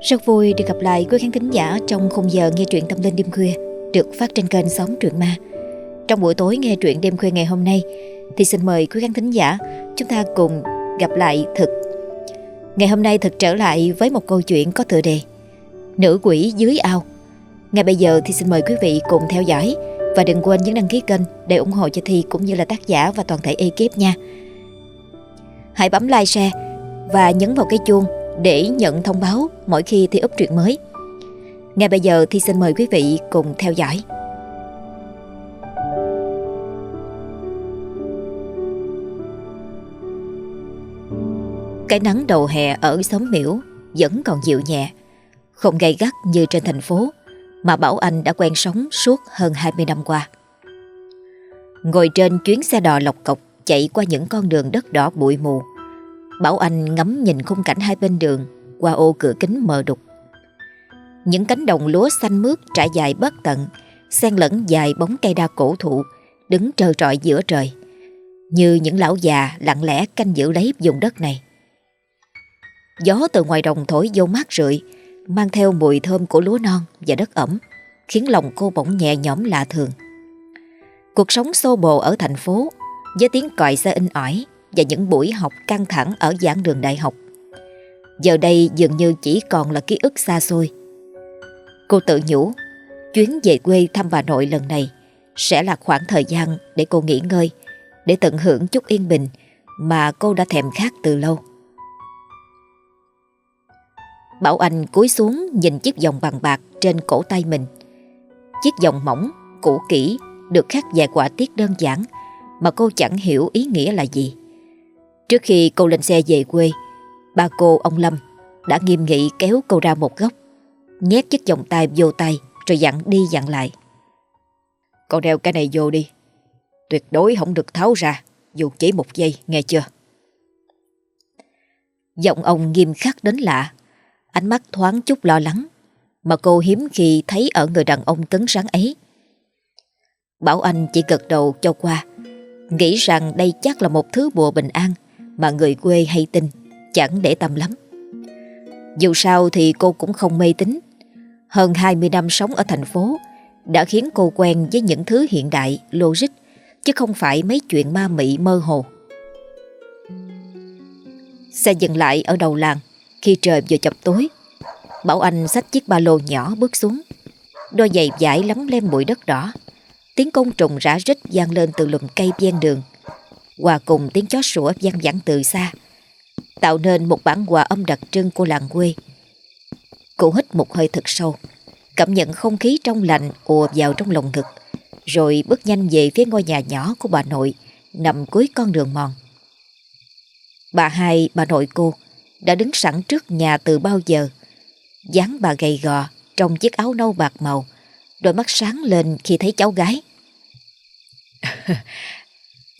Rất vui được gặp lại quý khán thính giả trong khung giờ nghe truyện tâm linh đêm khuya được phát trên kênh sóng Truyện Ma. Trong buổi tối nghe truyện đêm khuya ngày hôm nay thì xin mời quý khán thính giả chúng ta cùng gặp lại Thực. Ngày hôm nay Thực trở lại với một câu chuyện có tựa đề Nữ quỷ dưới ao. Ngay bây giờ thì xin mời quý vị cùng theo dõi và đừng quên nhấn đăng ký kênh để ủng hộ cho Thi cũng như là tác giả và toàn thể ekip nha. Hãy bấm like, share và nhấn vào cái chuông để nhận thông báo mỗi khi Thi up truyện mới. Ngay bây giờ Thi xin mời quý vị cùng theo dõi. Cái nắng đầu hè ở xóm miễu vẫn còn dịu nhẹ, không gay gắt như trên thành phố mà Bảo Anh đã quen sống suốt hơn 20 năm qua. Ngồi trên chuyến xe đò lọc cọc chạy qua những con đường đất đỏ bụi mù, Bảo Anh ngắm nhìn khung cảnh hai bên đường qua ô cửa kính mờ đục. Những cánh đồng lúa xanh mướt trải dài bất tận, xen lẫn dài bóng cây đa cổ thụ, đứng trơ trọi giữa trời, như những lão già lặng lẽ canh giữ lấy vùng đất này. Gió từ ngoài đồng thổi vô mát rượi, mang theo mùi thơm của lúa non và đất ẩm, khiến lòng cô bỗng nhẹ nhõm lạ thường. Cuộc sống xô bồ ở thành phố, với tiếng còi xe in ỏi và những buổi học căng thẳng ở giảng đường đại học. Giờ đây dường như chỉ còn là ký ức xa xôi. Cô tự nhủ, chuyến về quê thăm bà nội lần này sẽ là khoảng thời gian để cô nghỉ ngơi, để tận hưởng chút yên bình mà cô đã thèm khát từ lâu. Bảo Anh cúi xuống nhìn chiếc vòng bằng bạc trên cổ tay mình. Chiếc vòng mỏng, cũ kỹ, được khắc vài quả tiết đơn giản mà cô chẳng hiểu ý nghĩa là gì. Trước khi cô lên xe về quê, ba cô ông Lâm đã nghiêm nghị kéo cô ra một góc, nhét chiếc vòng tay vô tay rồi dặn đi dặn lại. Con đeo cái này vô đi, tuyệt đối không được tháo ra dù chỉ một giây, nghe chưa? Giọng ông nghiêm khắc đến lạ, ánh mắt thoáng chút lo lắng mà cô hiếm khi thấy ở người đàn ông cứng rắn ấy. Bảo Anh chỉ gật đầu cho qua, nghĩ rằng đây chắc là một thứ bùa bình an mà người quê hay tin, chẳng để tâm lắm. Dù sao thì cô cũng không mê tín. Hơn 20 năm sống ở thành phố đã khiến cô quen với những thứ hiện đại, logic, chứ không phải mấy chuyện ma mị mơ hồ. Xe dừng lại ở đầu làng khi trời vừa chập tối. Bảo Anh xách chiếc ba lô nhỏ bước xuống. Đôi giày vải lấm lem bụi đất đỏ. Tiếng côn trùng rã rít vang lên từ lùm cây ven đường hòa cùng tiếng chó sủa vang vẳng từ xa, tạo nên một bản hòa âm đặc trưng của làng quê. Cô hít một hơi thật sâu, cảm nhận không khí trong lành ùa vào trong lồng ngực, rồi bước nhanh về phía ngôi nhà nhỏ của bà nội nằm cuối con đường mòn. Bà hai, bà nội cô, đã đứng sẵn trước nhà từ bao giờ. dáng bà gầy gò trong chiếc áo nâu bạc màu, đôi mắt sáng lên khi thấy cháu gái.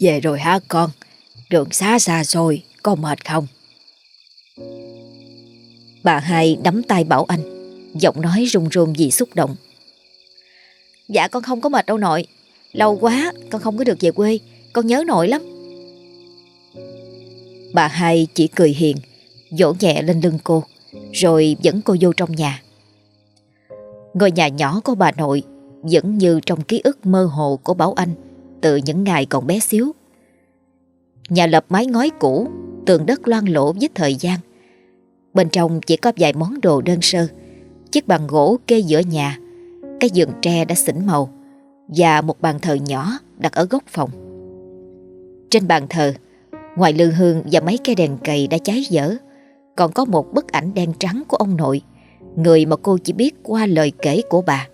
Về rồi hả con? Đường xa xa rồi, có mệt không? Bà hai đắm tay Bảo Anh, giọng nói run run vì xúc động. Dạ con không có mệt đâu nội, lâu quá con không có được về quê, con nhớ nội lắm. Bà hai chỉ cười hiền, vỗ nhẹ lên lưng cô, rồi dẫn cô vô trong nhà. Ngôi nhà nhỏ của bà nội vẫn như trong ký ức mơ hồ của Bảo Anh từ những ngày còn bé xíu. Nhà lập mái ngói cũ, tường đất loang lỗ với thời gian. Bên trong chỉ có vài món đồ đơn sơ, chiếc bàn gỗ kê giữa nhà, cái giường tre đã xỉn màu và một bàn thờ nhỏ đặt ở góc phòng. Trên bàn thờ, ngoài lư hương và mấy cây đèn cầy đã cháy dở, còn có một bức ảnh đen trắng của ông nội, người mà cô chỉ biết qua lời kể của bà.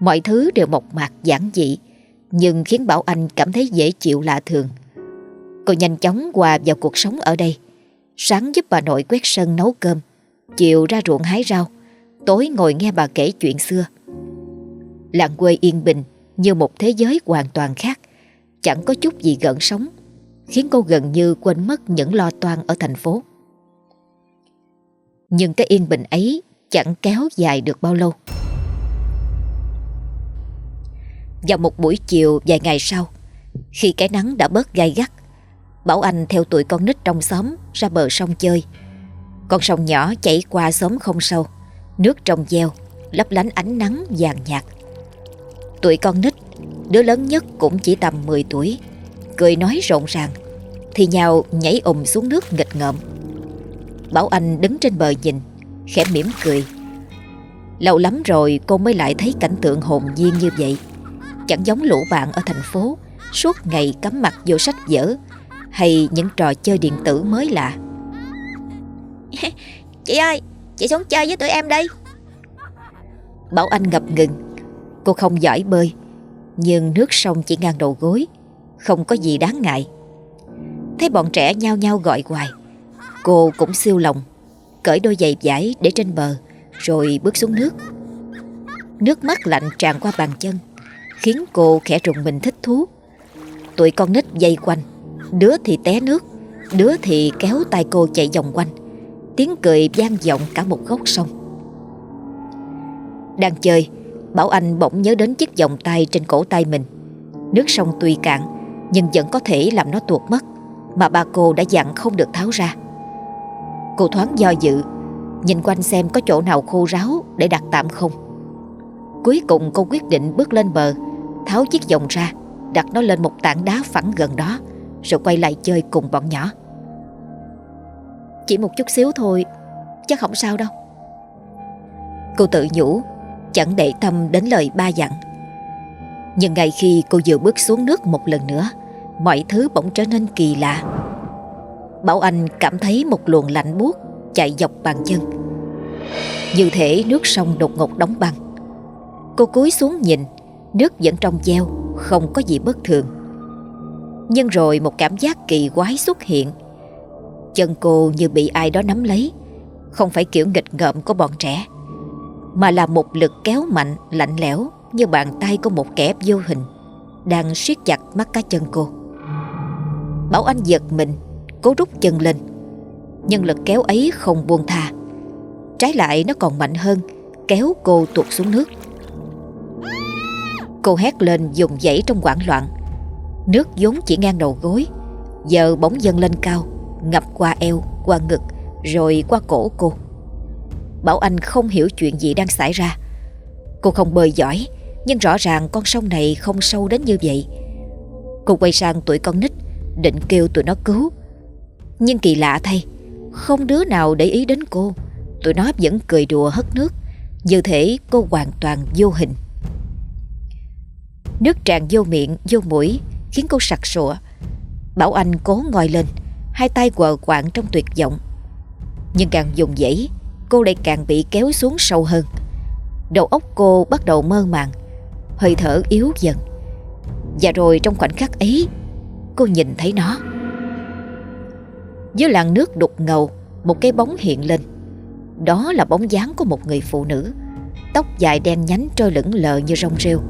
Mọi thứ đều mộc mạc giản dị, nhưng khiến Bảo Anh cảm thấy dễ chịu lạ thường. Cô nhanh chóng hòa vào cuộc sống ở đây. Sáng giúp bà nội quét sân nấu cơm, chiều ra ruộng hái rau, tối ngồi nghe bà kể chuyện xưa. Làng quê yên bình như một thế giới hoàn toàn khác, chẳng có chút gì gợn sóng, khiến cô gần như quên mất những lo toan ở thành phố. Nhưng cái yên bình ấy chẳng kéo dài được bao lâu. Vào một buổi chiều vài ngày sau. Khi cái nắng đã bớt gai gắt, Bảo Anh theo tụi con nít trong xóm Ra bờ sông chơi. Con sông nhỏ chảy qua xóm không sâu, Nước trong veo, Lấp lánh ánh nắng vàng nhạt. Tụi con nít, Đứa lớn nhất cũng chỉ tầm 10 tuổi, Cười nói rộn ràng, Thì nhào nhảy ùm xuống nước nghịch ngợm. Bảo Anh đứng trên bờ nhìn, Khẽ mỉm cười. Lâu lắm rồi cô mới lại thấy cảnh tượng hồn nhiên như vậy. Chẳng giống lũ bạn ở thành phố Suốt ngày cắm mặt vô sách vở Hay những trò chơi điện tử mới lạ. Chị ơi Chị xuống chơi với tụi em đi. Bảo Anh ngập ngừng. Cô không giỏi bơi Nhưng nước sông chỉ ngang đầu gối Không có gì đáng ngại. Thấy bọn trẻ nhao nhao gọi hoài Cô cũng siêu lòng Cởi đôi giày vải để trên bờ Rồi bước xuống nước. Nước mắt lạnh tràn qua bàn chân Khiến cô khẽ rùng mình thích thú. Tụi con nít dây quanh, Đứa thì té nước, Đứa thì kéo tay cô chạy vòng quanh. Tiếng cười vang vọng cả một góc sông. Đang chơi, Bảo Anh bỗng nhớ đến chiếc vòng tay trên cổ tay mình. Nước sông tuy cạn, Nhưng vẫn có thể làm nó tuột mất, Mà ba cô đã dặn không được tháo ra. Cô thoáng do dự, Nhìn quanh xem có chỗ nào khô ráo Để đặt tạm không. Cuối cùng cô quyết định bước lên bờ Tháo chiếc vòng ra, Đặt nó lên một tảng đá phẳng gần đó, Rồi quay lại chơi cùng bọn nhỏ. Chỉ một chút xíu thôi, Chắc không sao đâu. Cô tự nhủ, Chẳng để tâm đến lời ba dặn. Nhưng ngay khi cô vừa bước xuống nước một lần nữa, Mọi thứ bỗng trở nên kỳ lạ. Bảo Anh cảm thấy một luồng lạnh buốt chạy dọc bàn chân. Như thể nước sông đột ngột đóng băng. Cô cúi xuống nhìn Nước vẫn trong veo Không có gì bất thường. Nhưng rồi một cảm giác kỳ quái xuất hiện. Chân cô như bị ai đó nắm lấy, Không phải kiểu nghịch ngợm của bọn trẻ, Mà là một lực kéo mạnh, lạnh lẽo, Như bàn tay của một kẻ vô hình, Đang siết chặt mắt cá chân cô. Bảo Anh giật mình, Cố rút chân lên. Nhưng lực kéo ấy không buông tha. Trái lại nó còn mạnh hơn, Kéo cô tuột xuống nước. Cô hét lên dùng dãy trong quảng loạn. Nước vốn chỉ ngang đầu gối. Giờ bỗng dâng lên cao Ngập qua eo, qua ngực Rồi qua cổ cô. Bảo Anh không hiểu chuyện gì đang xảy ra. Cô không bơi giỏi Nhưng rõ ràng con sông này không sâu đến như vậy. Cô quay sang tuổi con nít Định kêu tụi nó cứu. Nhưng kỳ lạ thay Không đứa nào để ý đến cô. Tụi nó vẫn cười đùa hất nước. Như thể cô hoàn toàn vô hình. Nước tràn vô miệng, vô mũi Khiến cô sặc sụa. Bảo Anh cố ngồi lên Hai tay quờ quạng trong tuyệt vọng. Nhưng càng dùng dãy Cô lại càng bị kéo xuống sâu hơn. Đầu óc cô bắt đầu mơ màng Hơi thở yếu dần. Và rồi trong khoảnh khắc ấy Cô nhìn thấy nó. Dưới làn nước đục ngầu Một cái bóng hiện lên. Đó là bóng dáng của một người phụ nữ. Tóc dài đen nhánh trôi lững lờ như rong rêu.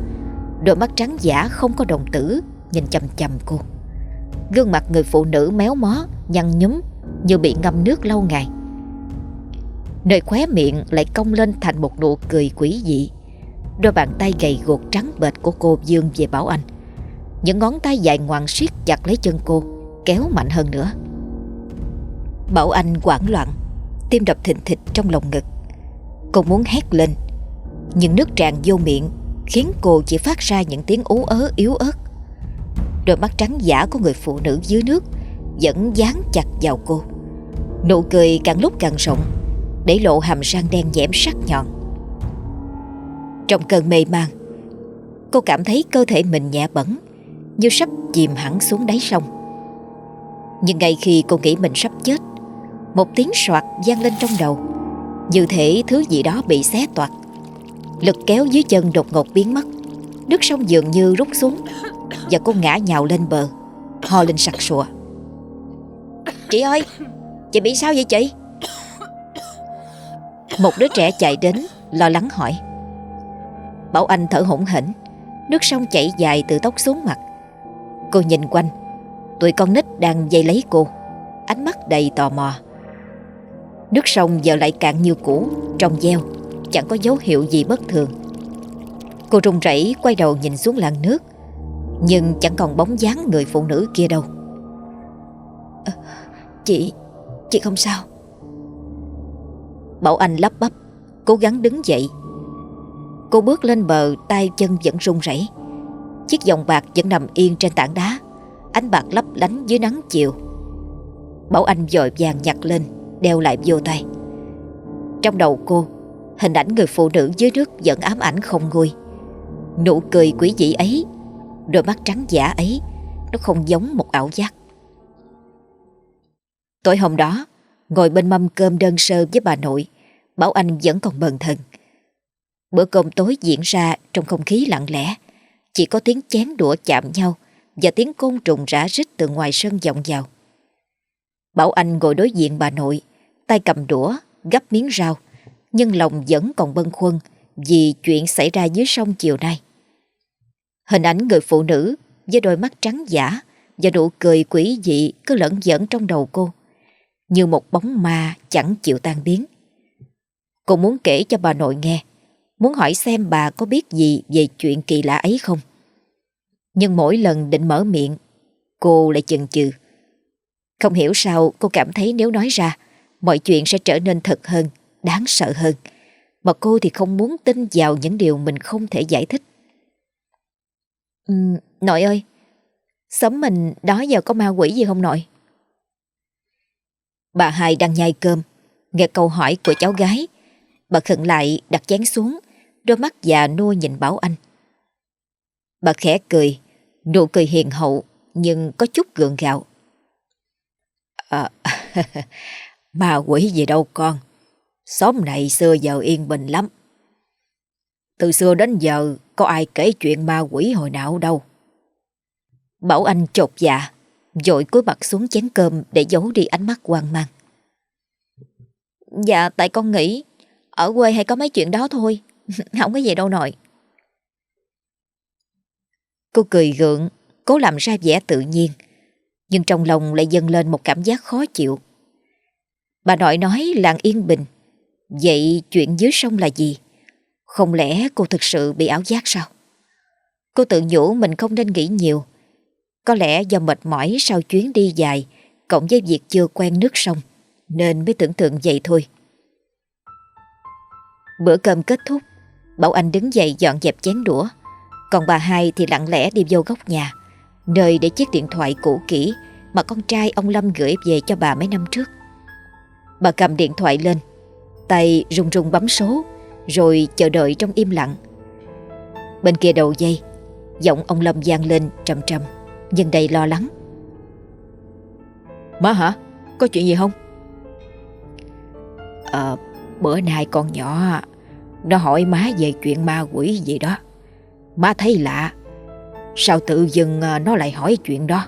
Đôi mắt trắng giả không có đồng tử, Nhìn chầm chầm cô. Gương mặt người phụ nữ méo mó, Nhăn nhúm, như bị ngâm nước lâu ngày. Nơi khóe miệng lại cong lên thành một nụ cười quỷ dị. Đôi bàn tay gầy gột trắng bệt của cô dương về Bảo Anh. Những ngón tay dài ngoằng siết chặt lấy chân cô, Kéo mạnh hơn nữa. Bảo Anh hoảng loạn, Tim đập thình thịch trong lòng ngực. Cô muốn hét lên, Nhưng nước tràn vô miệng Khiến cô chỉ phát ra những tiếng ú ớ, yếu ớt. Đôi mắt trắng giả của người phụ nữ dưới nước Vẫn dán chặt vào cô. Nụ cười càng lúc càng rộng, Để lộ hàm răng đen nhẽm sắc nhọn. Trong cơn mê man, Cô cảm thấy cơ thể mình nhẹ bẩn Như sắp chìm hẳn xuống đáy sông. Nhưng ngay khi cô nghĩ mình sắp chết, Một tiếng soạt vang lên trong đầu, Như thể thứ gì đó bị xé toạc. Lực kéo dưới chân đột ngột biến mất. Nước sông dường như rút xuống Và cô ngã nhào lên bờ, Ho lên sặc sụa. Chị ơi, Chị bị sao vậy chị? Một đứa trẻ chạy đến, Lo lắng hỏi. Bảo Anh thở hổn hển, Nước sông chảy dài từ tóc xuống mặt. Cô nhìn quanh Tụi con nít đang dây lấy cô, Ánh mắt đầy tò mò. Nước sông giờ lại cạn như cũ, Trong veo Chẳng có dấu hiệu gì bất thường. Cô run rẩy quay đầu nhìn xuống làn nước Nhưng chẳng còn bóng dáng người phụ nữ kia đâu. À, Chị Chị không sao. Bảo Anh lắp bắp Cố gắng đứng dậy. Cô bước lên bờ tay chân vẫn run rẩy. Chiếc vòng bạc vẫn nằm yên trên tảng đá Ánh bạc lấp lánh dưới nắng chiều. Bảo Anh dội vàng nhặt lên Đeo lại vô tay. Trong đầu cô Hình ảnh người phụ nữ dưới nước vẫn ám ảnh không nguôi. Nụ cười quỷ dị ấy, Đôi mắt trắng giả ấy, Nó không giống một ảo giác. Tối hôm đó, Ngồi bên mâm cơm đơn sơ với bà nội, Bảo Anh vẫn còn bần thần. Bữa cơm tối diễn ra trong không khí lặng lẽ, Chỉ có tiếng chén đũa chạm nhau Và tiếng côn trùng rã rít từ ngoài sân vọng vào. Bảo Anh ngồi đối diện bà nội, Tay cầm đũa, Gắp miếng rau nhưng lòng vẫn còn bâng khuâng Vì chuyện xảy ra dưới sông chiều nay. Hình ảnh người phụ nữ Với đôi mắt trắng giả Và nụ cười quỷ dị cứ lẫn dẫn trong đầu cô, Như một bóng ma chẳng chịu tan biến. Cô muốn kể cho bà nội nghe, Muốn hỏi xem bà có biết gì về chuyện kỳ lạ ấy không. Nhưng mỗi lần định mở miệng, Cô lại chần chừ. Không hiểu sao cô cảm thấy nếu nói ra, Mọi chuyện sẽ trở nên thật hơn. Đáng sợ hơn. Mà cô thì không muốn tin vào những điều mình không thể giải thích. Ừ, Nội ơi Sớm mình đó giờ có ma quỷ gì không nội? Bà hai đang nhai cơm Nghe câu hỏi của cháu gái. Bà khẩn lại đặt chén xuống Đôi mắt già nua nhìn Bảo Anh. Bà khẽ cười Nụ cười hiền hậu Nhưng có chút gượng gạo. À, Ma quỷ gì đâu con. Xóm này xưa giờ yên bình lắm. Từ xưa đến giờ, Có ai kể chuyện ma quỷ hồi nào đâu. Bảo Anh chột dạ Dội cúi mặt xuống chén cơm Để giấu đi ánh mắt hoang mang. Dạ tại con nghĩ, Ở quê hay có mấy chuyện đó thôi, Không có gì đâu nội. Cô cười gượng, Cố làm ra vẻ tự nhiên, Nhưng trong lòng lại dâng lên một cảm giác khó chịu. Bà nội nói làng yên bình Vậy chuyện dưới sông là gì? Không lẽ cô thực sự bị ảo giác sao? Cô tự nhủ mình không nên nghĩ nhiều Có lẽ do mệt mỏi sau chuyến đi dài, Cộng với việc chưa quen nước sông, Nên mới tưởng tượng vậy thôi Bữa cơm kết thúc, Bảo Anh đứng dậy dọn dẹp chén đũa Còn bà hai thì lặng lẽ đi vô góc nhà, Nơi để chiếc điện thoại cũ kỹ Mà con trai ông Lâm gửi về cho bà mấy năm trước Bà cầm điện thoại lên Tay rung rung bấm số Rồi chờ đợi trong im lặng. Bên kia đầu dây Giọng ông Lâm vang lên trầm trầm Nhưng đầy lo lắng. Má hả? Có chuyện gì không? Ờ, bữa nay con nhỏ Nó hỏi má về chuyện ma quỷ gì đó. Má thấy lạ Sao tự dưng à, nó lại hỏi chuyện đó?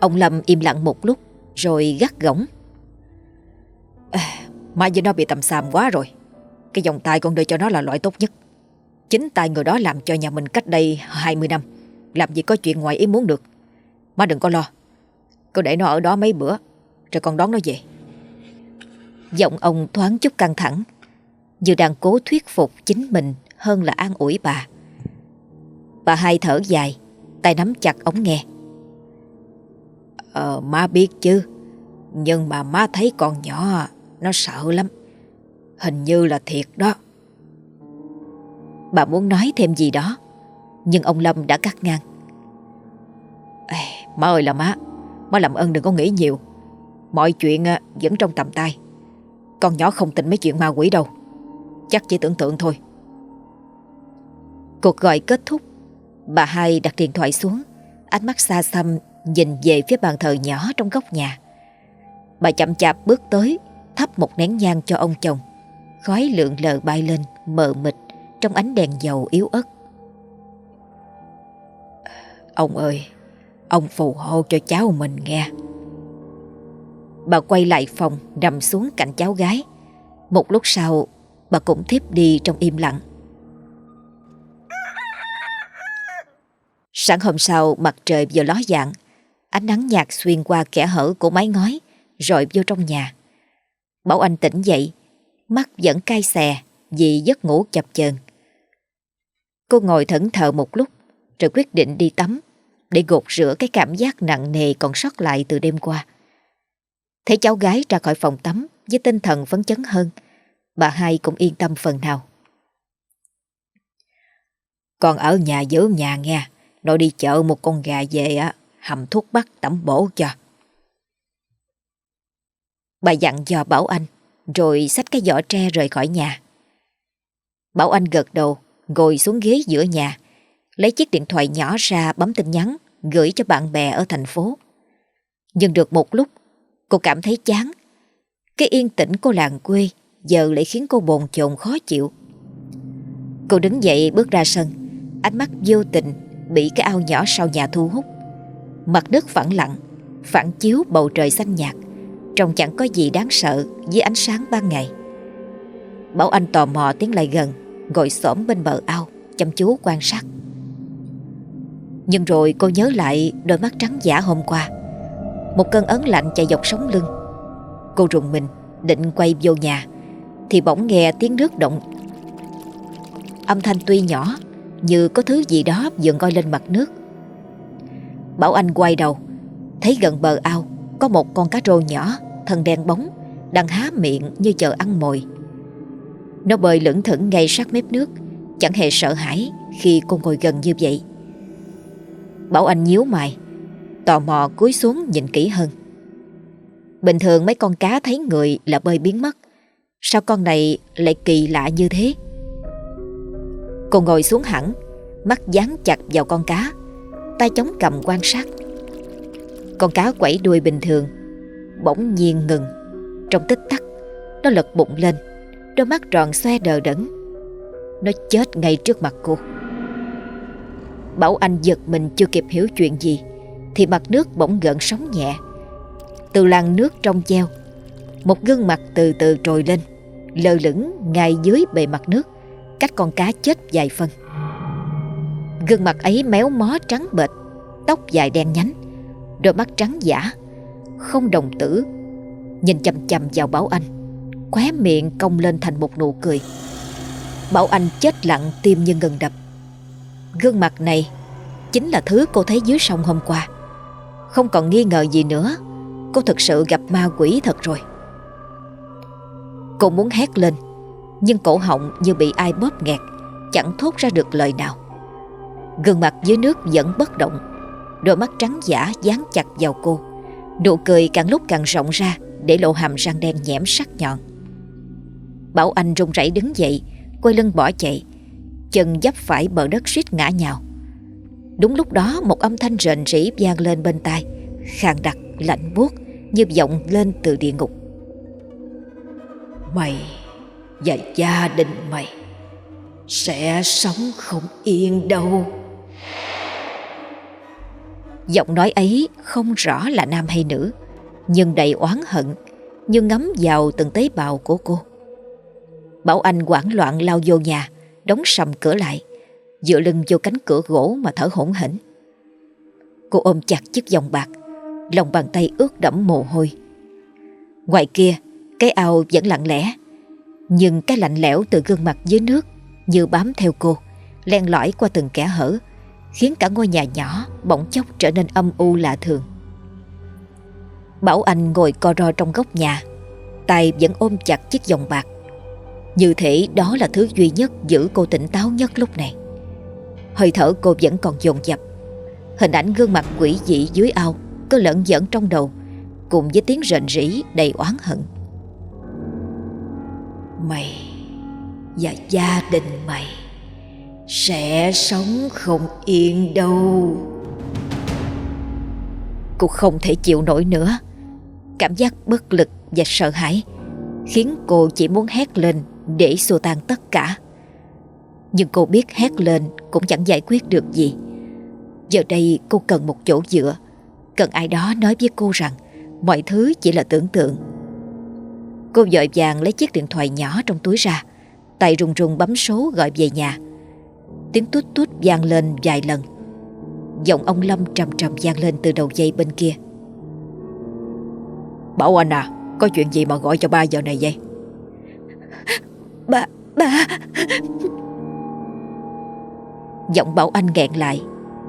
Ông Lâm im lặng một lúc Rồi gắt gỏng. à, mai với nó bị tầm xàm quá rồi. Cái dòng tay con đưa cho nó là loại tốt nhất. Chính tay người đó làm cho nhà mình cách đây 20 năm. Làm gì có chuyện ngoài ý muốn được. Má đừng có lo. Cứ để nó ở đó mấy bữa, Rồi con đón nó về. Giọng ông thoáng chút căng thẳng. Như đang cố thuyết phục chính mình Hơn là an ủi bà. Bà hai thở dài, Tay nắm chặt ống nghe. Ờ má biết chứ, Nhưng mà má thấy con nhỏ. Nó sợ lắm. Hình như là thiệt đó. Bà muốn nói thêm gì đó Nhưng ông Lâm đã cắt ngang. Ê, Má ơi là má Má làm ơn đừng có nghĩ nhiều. Mọi chuyện à, vẫn trong tầm tay. Con nhỏ không tin mấy chuyện ma quỷ đâu. Chắc chỉ tưởng tượng thôi. Cuộc gọi kết thúc Bà hai đặt điện thoại xuống. Ánh mắt xa xăm Nhìn về phía bàn thờ nhỏ trong góc nhà. Bà chậm chạp bước tới Thắp một nén nhang cho ông chồng. Khói lượn lờ bay lên, Mờ mịt, Trong ánh đèn dầu yếu ớt. Ông ơi, Ông phù hộ cho cháu mình nghe. Bà quay lại phòng, Nằm xuống cạnh cháu gái. Một lúc sau, Bà cũng thiếp đi trong im lặng. Sáng hôm sau, mặt trời vừa ló dạng, Ánh nắng nhạt xuyên qua kẽ hở của mái ngói Rồi vô trong nhà. Bảo Anh tỉnh dậy Mắt vẫn cay xè Vì giấc ngủ chập chờn Cô ngồi thẫn thờ một lúc Rồi quyết định đi tắm Để gột rửa cái cảm giác nặng nề còn sót lại từ đêm qua Thấy cháu gái ra khỏi phòng tắm với tinh thần phấn chấn hơn, bà hai cũng yên tâm phần nào. còn ở nhà giữ nhà nghe, nội đi chợ một con gà về á, hầm thuốc bắc tẩm bổ cho. Bà dặn dò Bảo Anh, rồi xách cái giỏ tre rời khỏi nhà. Bảo Anh gật đầu, ngồi xuống ghế giữa nhà, lấy chiếc điện thoại nhỏ ra bấm tin nhắn, gửi cho bạn bè ở thành phố. Nhưng được một lúc, cô cảm thấy chán. Cái yên tĩnh của làng quê giờ lại khiến cô bồn chồn khó chịu. Cô đứng dậy bước ra sân, ánh mắt vô tình bị cái ao nhỏ sau nhà thu hút. Mặt đất phẳng lặng, phản chiếu bầu trời xanh nhạt, trông chẳng có gì đáng sợ với ánh sáng ban ngày. Bảo Anh tò mò tiến lại gần, ngồi xổm bên bờ ao, chăm chú quan sát. Nhưng rồi cô nhớ lại đôi mắt trắng giả hôm qua. Một cơn ấn lạnh chạy dọc sống lưng. Cô rùng mình, định quay vô nhà, thì bỗng nghe tiếng nước động. Âm thanh tuy nhỏ, như có thứ gì đó dường ngoi lên mặt nước. Bảo Anh quay đầu, thấy gần bờ ao có một con cá rô nhỏ, thân đen bóng, đang há miệng như chờ ăn mồi. Nó bơi lững thững ngay sát mép nước, chẳng hề sợ hãi khi cô ngồi gần như vậy. Bảo Anh nhíu mày, tò mò cúi xuống nhìn kỹ hơn. Bình thường mấy con cá thấy người là bơi biến mất, sao con này lại kỳ lạ như thế? Cô ngồi xuống hẳn, mắt dán chặt vào con cá, tay chống cầm quan sát. Con cá quẩy đuôi bình thường, bỗng nhiên ngừng. Trong tích tắc, nó lật bụng lên, đôi mắt tròn xoe đờ đẫn. Nó chết ngay trước mặt cô. Bảo Anh giật mình chưa kịp hiểu chuyện gì, thì mặt nước bỗng gợn sóng nhẹ. Từ làn nước trong treo, một gương mặt từ từ trồi lên, lơ lửng ngay dưới bề mặt nước cách con cá chết vài phân. Gương mặt ấy méo mó trắng bệch, tóc dài đen nhánh, đôi mắt trắng giả, không đồng tử, nhìn chầm chầm vào Bảo Anh, khóe miệng cong lên thành một nụ cười. Bảo Anh chết lặng tim như ngừng đập. Gương mặt này chính là thứ cô thấy dưới sông hôm qua. Không còn nghi ngờ gì nữa, cô thực sự gặp ma quỷ thật rồi. Cô muốn hét lên nhưng cổ họng như bị ai bóp nghẹt Chẳng thốt ra được lời nào Gương mặt dưới nước vẫn bất động Đôi mắt trắng giả dán chặt vào cô Nụ cười càng lúc càng rộng ra Để lộ hàm răng đen nhẽm sắc nhọn. Bảo Anh run rẩy đứng dậy Quay lưng bỏ chạy. Chân dấp phải bờ đất suýt ngã nhào. Đúng lúc đó một âm thanh rền rỉ vang lên bên tai Khàn đặc, lạnh buốt Như vọng lên từ địa ngục. Mày và gia đình mày sẽ sống không yên đâu giọng nói ấy không rõ là nam hay nữ nhưng đầy oán hận như ngấm vào từng tế bào của cô. Bảo anh hoảng loạn lao vô nhà đóng sầm cửa lại dựa lưng vô cánh cửa gỗ mà thở hổn hển. Cô ôm chặt chiếc vòng bạc lòng bàn tay ướt đẫm mồ hôi. Ngoài kia cái ao vẫn lặng lẽ nhưng cái lạnh lẽo từ gương mặt dưới nước như bám theo cô, len lỏi qua từng kẻ hở, khiến cả ngôi nhà nhỏ bỗng chốc trở nên âm u lạ thường. Bảo Anh ngồi co ro trong góc nhà, tay vẫn ôm chặt chiếc vòng bạc. Như thể đó là thứ duy nhất giữ cô tỉnh táo nhất lúc này. Hơi thở cô vẫn còn dồn dập. Hình ảnh gương mặt quỷ dị dưới ao cứ lẫn dẫn trong đầu, cùng với tiếng rền rỉ đầy oán hận. Mày và gia đình mày sẽ sống không yên đâu. Cô không thể chịu nổi nữa. Cảm giác bất lực và sợ hãi khiến cô chỉ muốn hét lên để xua tan tất cả. Nhưng cô biết hét lên cũng chẳng giải quyết được gì. Giờ đây cô cần một chỗ dựa, cần ai đó nói với cô rằng mọi thứ chỉ là tưởng tượng Cô dội vàng lấy chiếc điện thoại nhỏ trong túi ra Tay run run bấm số gọi về nhà Tiếng tút tút vang lên vài lần. Giọng ông Lâm trầm trầm vang lên từ đầu dây bên kia. Bảo anh à Có chuyện gì mà gọi cho ba giờ này vậy? Ba Ba. Giọng Bảo Anh nghẹn lại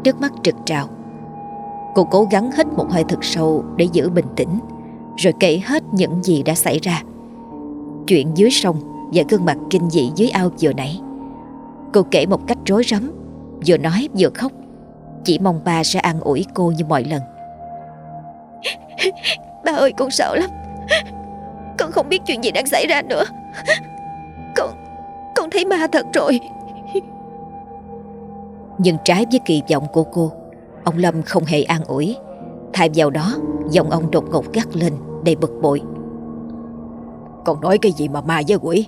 Nước mắt trực trào. Cô cố gắng hít một hơi thật sâu Để giữ bình tĩnh Rồi kể hết những gì đã xảy ra. Chuyện dưới sông Và gương mặt kinh dị dưới ao vừa nãy Cô kể một cách rối rắm Vừa nói vừa khóc. Chỉ mong ba sẽ an ủi cô như mọi lần. Ba ơi con sợ lắm. Con không biết chuyện gì đang xảy ra nữa. Con Con thấy ma thật rồi. Nhưng trái với kỳ vọng của cô Ông Lâm không hề an ủi. Thay vào đó Giọng ông đột ngột gắt lên Đầy bực bội. Con nói cái gì mà ma với quỷ?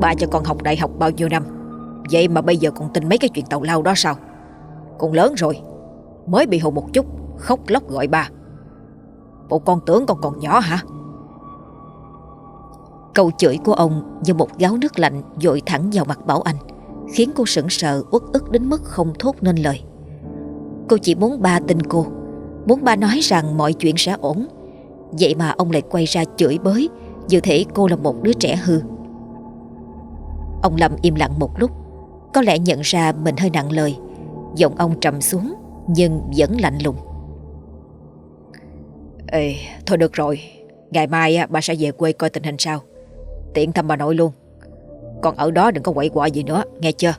Ba cho con học đại học bao nhiêu năm Vậy mà bây giờ còn tin mấy cái chuyện tàu lao đó sao? Con lớn rồi, Mới bị hù một chút, Khóc lóc gọi ba. Bộ con tưởng con còn nhỏ hả? Câu chửi của ông như một gáo nước lạnh dội thẳng vào mặt Bảo Anh, Khiến cô sững sờ, uất ức đến mức không thốt nên lời. Cô chỉ muốn ba tin cô, Muốn ba nói rằng mọi chuyện sẽ ổn. Vậy mà ông lại quay ra chửi bới dự thể cô là một đứa trẻ hư. Ông Lâm im lặng một lúc có lẽ nhận ra mình hơi nặng lời. Giọng ông trầm xuống Nhưng vẫn lạnh lùng. Ê, thôi được rồi. Ngày mai bà sẽ về quê coi tình hình sao Tiện thăm bà nội luôn. Còn ở đó đừng có quậy quọ gì nữa Nghe chưa?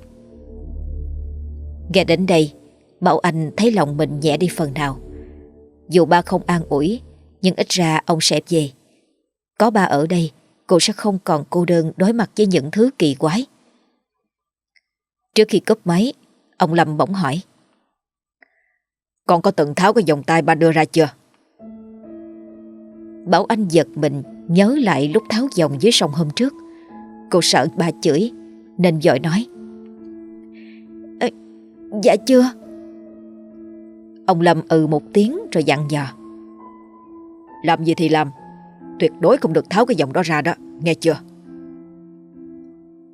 Nghe đến đây Bảo Anh thấy lòng mình nhẹ đi phần nào. Dù ba không an ủi Nhưng ít ra ông sẽ về. Có ba ở đây Cô sẽ không còn cô đơn đối mặt với những thứ kỳ quái Trước khi cúp máy Ông Lâm bỗng hỏi. Con có từng tháo cái vòng tay ba đưa ra chưa? Bảo Anh giật mình Nhớ lại lúc tháo vòng dưới sông hôm trước. Cô sợ ba chửi Nên dội nói. À, Dạ chưa? Ông Lâm ừ một tiếng rồi dặn dò. Làm gì thì làm Tuyệt đối không được tháo cái vòng đó ra đó Nghe chưa?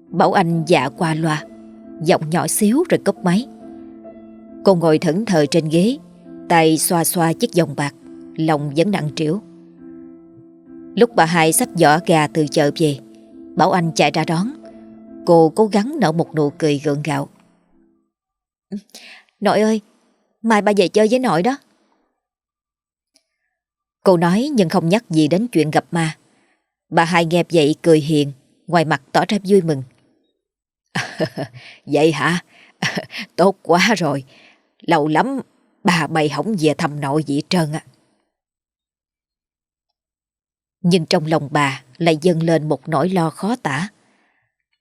Bảo Anh dạ qua loa. Giọng nhỏ xíu rồi cúp máy. Cô ngồi thẫn thờ trên ghế, Tay xoa xoa chiếc vòng bạc, Lòng vẫn nặng trĩu. Lúc bà hai xách giỏ gà từ chợ về, Bảo Anh chạy ra đón. Cô cố gắng nở một nụ cười gượng gạo. Nội ơi, Mai ba về chơi với nội đó. Cô nói nhưng không nhắc gì đến chuyện gặp ma. Bà hai nghe vậy cười hiền, Ngoài mặt tỏ ra vui mừng. Vậy hả Tốt quá rồi Lâu lắm bà mày không về thăm nội gì trơn á Nhưng trong lòng bà lại dâng lên một nỗi lo khó tả.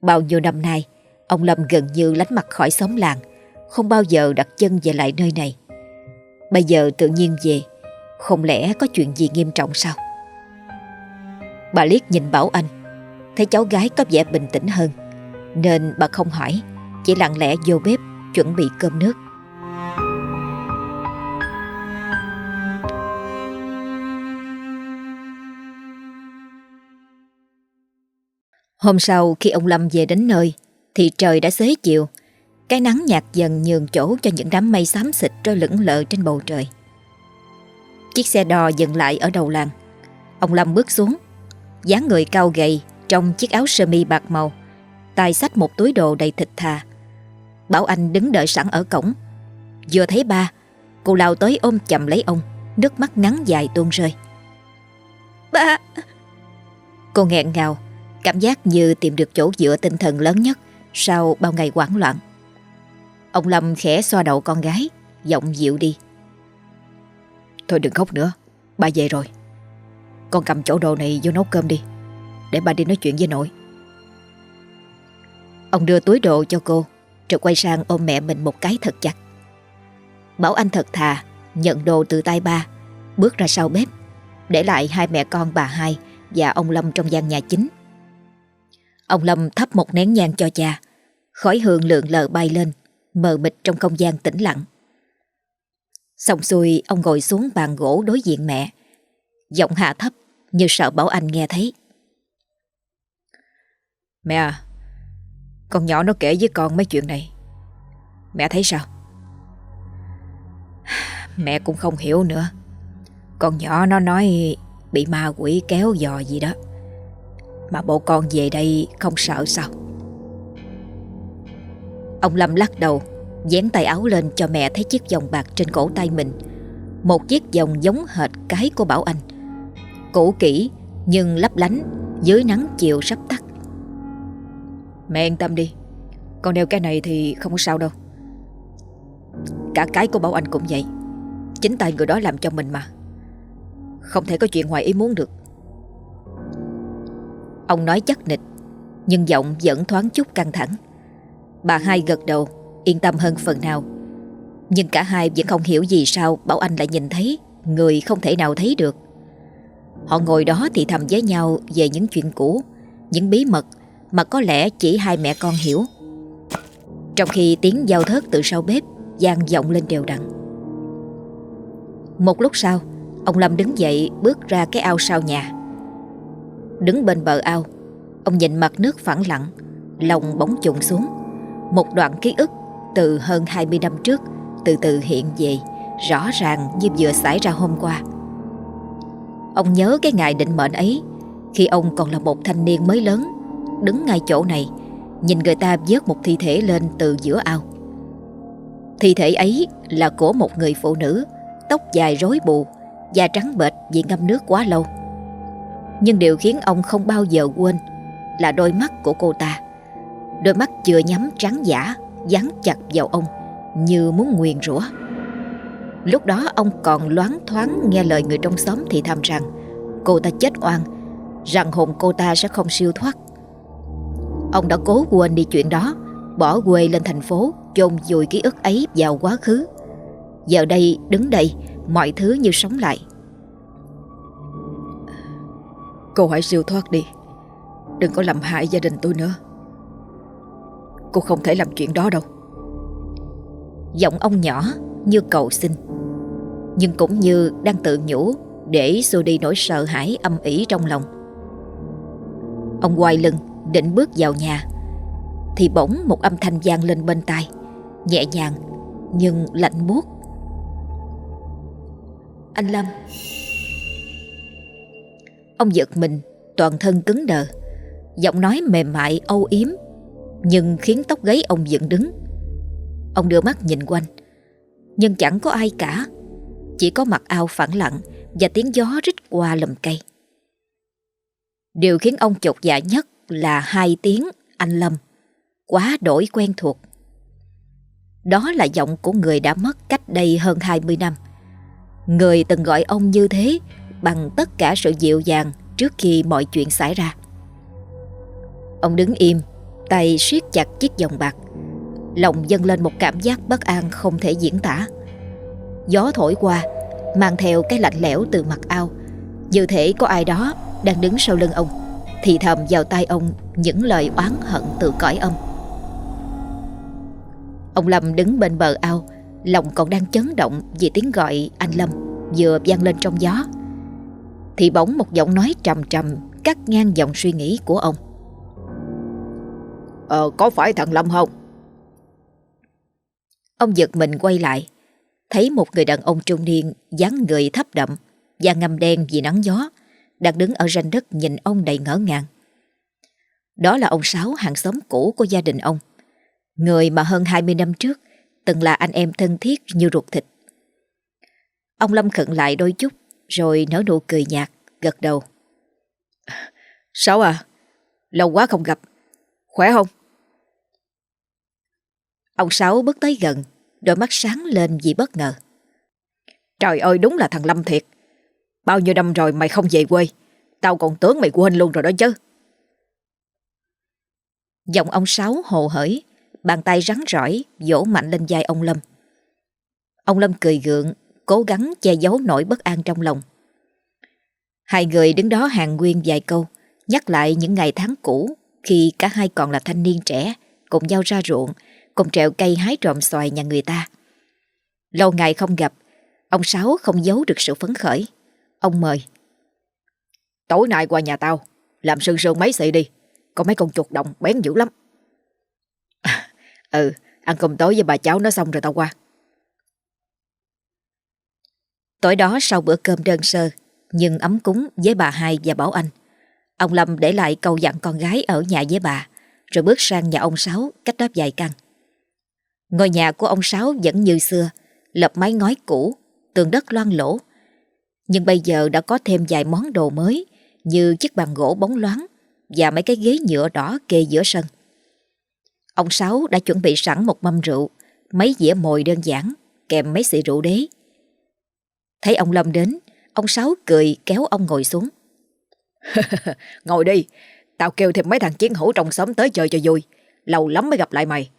Bao nhiêu năm nay, ông Lâm gần như lánh mặt khỏi xóm làng, không bao giờ đặt chân về lại nơi này. Bây giờ tự nhiên về, không lẽ có chuyện gì nghiêm trọng sao? Bà liếc nhìn Bảo Anh, thấy cháu gái có vẻ bình tĩnh hơn, nên bà không hỏi, chỉ lặng lẽ vô bếp chuẩn bị cơm nước. Hôm sau khi ông Lâm về đến nơi thì trời đã xế chiều. Cái nắng nhạt dần nhường chỗ cho những đám mây xám xịt trôi lững lờ trên bầu trời. Chiếc xe đò dừng lại ở đầu làng. Ông Lâm bước xuống, dáng người cao gầy trong chiếc áo sơ mi bạc màu, tay xách một túi đồ đầy thịt thà. Bảo Anh đứng đợi sẵn ở cổng. Vừa thấy ba, cô lao tới ôm chầm lấy ông, nước mắt ngắn dài tuôn rơi. Ba! Cô nghẹn ngào, Cảm giác như tìm được chỗ dựa tinh thần lớn nhất sau bao ngày hoảng loạn. Ông Lâm khẽ xoa đầu con gái, giọng dịu đi. Thôi đừng khóc nữa, ba về rồi. Con cầm chỗ đồ này vô nấu cơm đi, để ba đi nói chuyện với nội. Ông đưa túi đồ cho cô, rồi quay sang ôm mẹ mình một cái thật chặt. Bảo Anh thật thà, nhận đồ từ tay ba, bước ra sau bếp, để lại hai mẹ con bà hai và ông Lâm trong gian nhà chính. Ông Lâm thắp một nén nhang cho cha Khói hương lượn lờ bay lên Mờ mịt trong không gian tĩnh lặng Xong xuôi ông ngồi xuống bàn gỗ đối diện mẹ Giọng hạ thấp Như sợ Bảo Anh nghe thấy Mẹ à con nhỏ nó kể với con mấy chuyện này. Mẹ thấy sao? Mẹ cũng không hiểu nữa. Con nhỏ nó nói Bị ma quỷ kéo dò gì đó. Mà bộ con về đây không sợ sao? Ông Lâm lắc đầu, Dán tay áo lên cho mẹ thấy chiếc vòng bạc trên cổ tay mình. Một chiếc vòng giống hệt cái của Bảo Anh. Cũ kỹ nhưng lấp lánh, Dưới nắng chiều sắp tắt. Mẹ yên tâm đi. Con đeo cái này thì không có sao đâu. Cả cái của Bảo Anh cũng vậy. Chính tay người đó làm cho mình mà. Không thể có chuyện ngoài ý muốn được. Ông nói chắc nịch, Nhưng giọng vẫn thoáng chút căng thẳng. Bà hai gật đầu, Yên tâm hơn phần nào. Nhưng cả hai vẫn không hiểu gì sao Bảo Anh lại nhìn thấy Người không thể nào thấy được. Họ ngồi đó thì thầm với nhau Về những chuyện cũ, Những bí mật mà có lẽ chỉ hai mẹ con hiểu. Trong khi tiếng giao thớt từ sau bếp vang vọng lên đều đặn. Một lúc sau, Ông Lâm đứng dậy bước ra cái ao sau nhà. Đứng bên bờ ao, Ông nhìn mặt nước phẳng lặng, Lòng bóng trùng xuống. Một đoạn ký ức từ hơn 20 năm trước Từ từ hiện về, Rõ ràng như vừa xảy ra hôm qua. Ông nhớ cái ngày định mệnh ấy, Khi ông còn là một thanh niên mới lớn. Đứng ngay chỗ này Nhìn người ta vớt một thi thể lên từ giữa ao. Thi thể ấy là của một người phụ nữ Tóc dài rối bù Da trắng bệch vì ngâm nước quá lâu. Nhưng điều khiến ông không bao giờ quên Là đôi mắt của cô ta. Đôi mắt chưa nhắm trắng giả Dán chặt vào ông Như muốn nguyền rủa. Lúc đó ông còn loáng thoáng nghe lời người trong xóm thì thầm rằng cô ta chết oan, rằng hồn cô ta sẽ không siêu thoát. Ông đã cố quên đi chuyện đó, bỏ quê lên thành phố, chôn vùi ký ức ấy vào quá khứ. Giờ đây, đứng đây, mọi thứ như sống lại. Cô hãy siêu thoát đi, đừng có làm hại gia đình tôi nữa. Cô không thể làm chuyện đó đâu. Giọng ông nhỏ như cầu xin Nhưng cũng như đang tự nhủ Để xua đi nỗi sợ hãi âm ỉ trong lòng Ông quay lưng định bước vào nhà. Thì bỗng một âm thanh vang lên bên tai, Nhẹ nhàng nhưng lạnh buốt. Anh Lâm. Ông giật mình, Toàn thân cứng đờ, Giọng nói mềm mại, âu yếm, Nhưng khiến tóc gáy ông dựng đứng. Ông đưa mắt nhìn quanh, Nhưng chẳng có ai cả, Chỉ có mặt ao phẳng lặng Và tiếng gió rít qua lùm cây. Điều khiến ông chột dạ nhất là hai tiếng anh Lâm. Quá đổi quen thuộc. Đó là giọng của người đã mất cách đây hơn 20 năm. Người từng gọi ông như thế Bằng tất cả sự dịu dàng Trước khi mọi chuyện xảy ra. Ông đứng im, Tay siết chặt chiếc vòng bạc. Lòng dâng lên một cảm giác bất an không thể diễn tả. Gió thổi qua, Mang theo cái lạnh lẽo từ mặt ao. Như thể có ai đó Đang đứng sau lưng ông. Thì thầm vào tai ông Những lời oán hận từ cõi âm. Ông Lâm đứng bên bờ ao Lòng còn đang chấn động Vì tiếng gọi anh Lâm Vừa vang lên trong gió. Thì bỗng một giọng nói trầm trầm Cắt ngang dòng suy nghĩ của ông. Ờ có phải thằng Lâm không? Ông giật mình quay lại Thấy một người đàn ông trung niên dáng người thấp đậm Da ngâm đen vì nắng gió Đang đứng ở ranh đất nhìn ông đầy ngỡ ngàng. Đó là ông Sáu hàng xóm cũ của gia đình ông. Người mà hơn 20 năm trước Từng là anh em thân thiết như ruột thịt. Ông Lâm khựng lại đôi chút Rồi nở nụ cười nhạt Gật đầu. Sáu à Lâu quá không gặp. Khỏe không? Ông Sáu bước tới gần Đôi mắt sáng lên vì bất ngờ. Trời ơi đúng là thằng Lâm thiệt Bao nhiêu năm rồi mày không về quê? Tao còn tưởng mày quên luôn rồi đó chứ. Giọng ông Sáu hồ hởi, Bàn tay rắn rỏi Vỗ mạnh lên vai ông Lâm. Ông Lâm cười gượng, Cố gắng che giấu nỗi bất an trong lòng. Hai người đứng đó hàng nguyên vài câu, Nhắc lại những ngày tháng cũ Khi cả hai còn là thanh niên trẻ, Cùng nhau ra ruộng, Cùng trèo cây hái trộm xoài nhà người ta. Lâu ngày không gặp, Ông Sáu không giấu được sự phấn khởi. Ông mời. Tối nay qua nhà tao, Làm sương sương mấy xị đi. Có mấy con chuột đồng bén dữ lắm. Ừ Ăn cơm tối với bà cháu nó xong rồi tao qua. Tối đó sau bữa cơm đơn sơ, Nhưng ấm cúng với bà hai và Bảo Anh, Ông Lâm để lại câu dặn con gái ở nhà với bà, Rồi bước sang nhà ông Sáu cách đó vài căn. Ngôi nhà của ông Sáu vẫn như xưa, Lập mái ngói cũ, Tường đất loang lỗ nhưng bây giờ đã có thêm vài món đồ mới Như chiếc bàn gỗ bóng loáng và mấy cái ghế nhựa đỏ kê giữa sân. Ông Sáu đã chuẩn bị sẵn một mâm rượu, mấy dĩa mồi đơn giản, kèm mấy xị rượu đế. Thấy ông Lâm đến, ông Sáu cười kéo ông ngồi xuống. ngồi đi, tao kêu thêm mấy thằng chiến hữu trong xóm tới chơi cho vui. Lâu lắm mới gặp lại mày.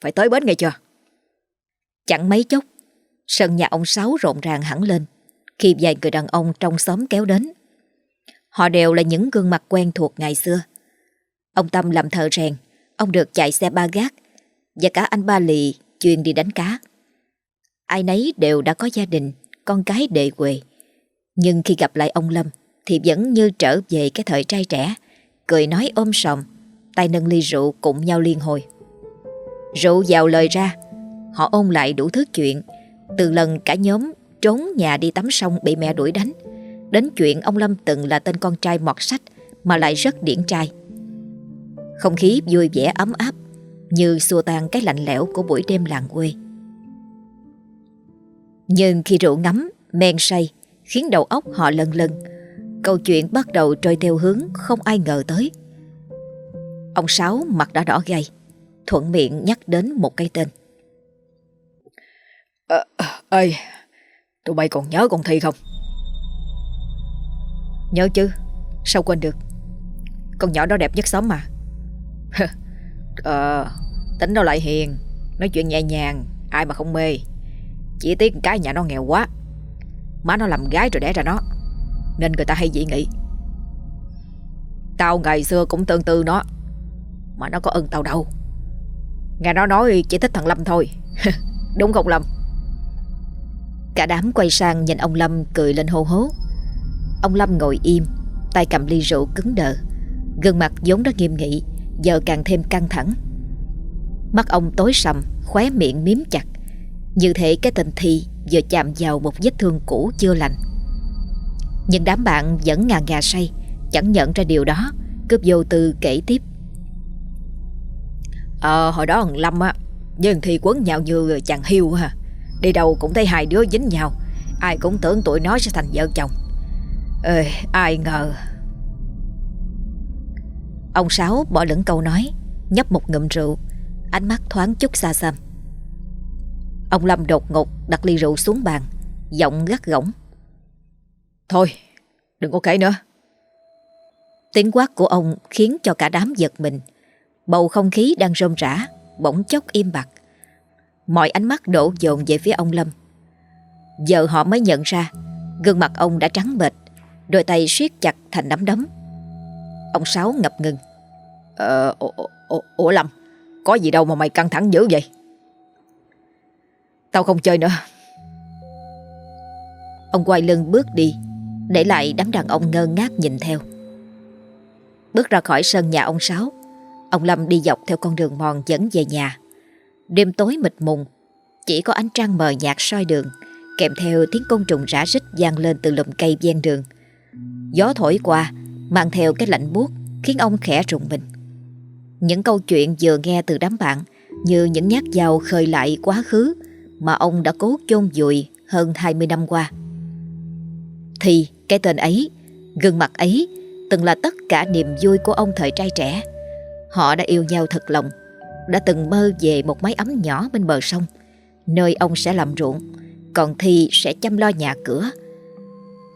Phải tới bến nghe chưa? Chẳng mấy chốc, sân nhà ông Sáu rộn ràng hẳn lên khi vài người đàn ông trong xóm kéo đến. Họ đều là những gương mặt quen thuộc ngày xưa. Ông Tâm làm thợ rèn, ông được chạy xe ba gác và cả anh Ba Lì chuyên đi đánh cá. Ai nấy đều đã có gia đình, con cái đệ quề. Nhưng khi gặp lại ông Lâm thì vẫn như trở về cái thời trai trẻ, cười nói ôm sòm, tay nâng ly rượu cùng nhau liên hồi. Rượu vào lời ra, họ ôn lại đủ thứ chuyện, từ lần cả nhóm trốn nhà đi tắm sông bị mẹ đuổi đánh, đến chuyện ông Lâm từng là tên con trai mọt sách mà lại rất điển trai. Không khí vui vẻ ấm áp như xua tan cái lạnh lẽo của buổi đêm làng quê. Nhưng khi rượu ngắm, men say khiến đầu óc họ lân lân, câu chuyện bắt đầu trôi theo hướng không ai ngờ tới. Ông Sáu mặt đã đỏ gay, thuận miệng nhắc đến một cái tên. Ờ, ơi, tụi bay còn nhớ con Thi không? Nhớ chứ, sao quên được? Con nhỏ đó đẹp nhất xóm mà. ờ, tính nó lại hiền, nói chuyện nhẹ nhàng, ai mà không mê. Chỉ tiếc cái nhà nó nghèo quá. Má nó làm gái rồi đẻ ra nó, nên người ta hay dị nghị. Tao ngày xưa cũng tương tư nó, mà nó có ơn tao đâu. Nghe nó nói chỉ thích thằng Lâm thôi. Đúng không Lâm? Cả đám quay sang nhìn ông Lâm cười lên hô hố. Ông Lâm ngồi im, tay cầm ly rượu cứng đờ. Gương mặt vốn đã nghiêm nghị, giờ càng thêm căng thẳng. Mắt ông tối sầm, khóe miệng miếm chặt. Như thể cái tình thi vừa chạm vào một vết thương cũ chưa lành. Nhưng đám bạn vẫn ngà ngà say, chẳng nhận ra điều đó, cướp vô tư kể tiếp. Ờ, hồi đó thằng Lâm á, với thằng Thi quấn nhau như chàng hiu ha. Đi đâu cũng thấy hai đứa dính nhau, ai cũng tưởng tụi nó sẽ thành vợ chồng. Ê, ai ngờ. Ông Sáu bỏ lửng câu nói Nhấp một ngụm rượu. Ánh mắt thoáng chút xa xăm. Ông Lâm đột ngột đặt ly rượu xuống bàn Giọng gắt gỏng. Thôi đừng có kể nữa. Tiếng quát của ông khiến cho cả đám giật mình. Bầu không khí đang rôm rã Bỗng chốc im bặt. Mọi ánh mắt đổ dồn về phía ông Lâm. Giờ họ mới nhận ra Gương mặt ông đã trắng bệch Đôi tay siết chặt thành nắm đấm. Ông Sáu ngập ngừng. Ờ, ủa, ủa, ủa Lâm Có gì đâu mà mày căng thẳng dữ vậy? Tao không chơi nữa. Ông quay lưng bước đi Để lại đám đàn ông ngơ ngác nhìn theo. Bước ra khỏi sân nhà ông Sáu Ông Lâm đi dọc theo con đường mòn dẫn về nhà Đêm tối mịt mùng, Chỉ có ánh trăng mờ nhạt soi đường, Kèm theo tiếng côn trùng rã rít vang lên từ lùm cây ven đường. Gió thổi qua, Mang theo cái lạnh buốt, Khiến ông khẽ rùng mình. Những câu chuyện vừa nghe từ đám bạn, Như những nhát dao khơi lại quá khứ, Mà ông đã cố chôn vùi Hơn 20 năm qua. Thì cái tên ấy, Gương mặt ấy, Từng là tất cả niềm vui của ông thời trai trẻ. Họ đã yêu nhau thật lòng. Đã từng mơ về một mái ấm nhỏ bên bờ sông. Nơi ông sẽ làm ruộng Còn Thi sẽ chăm lo nhà cửa.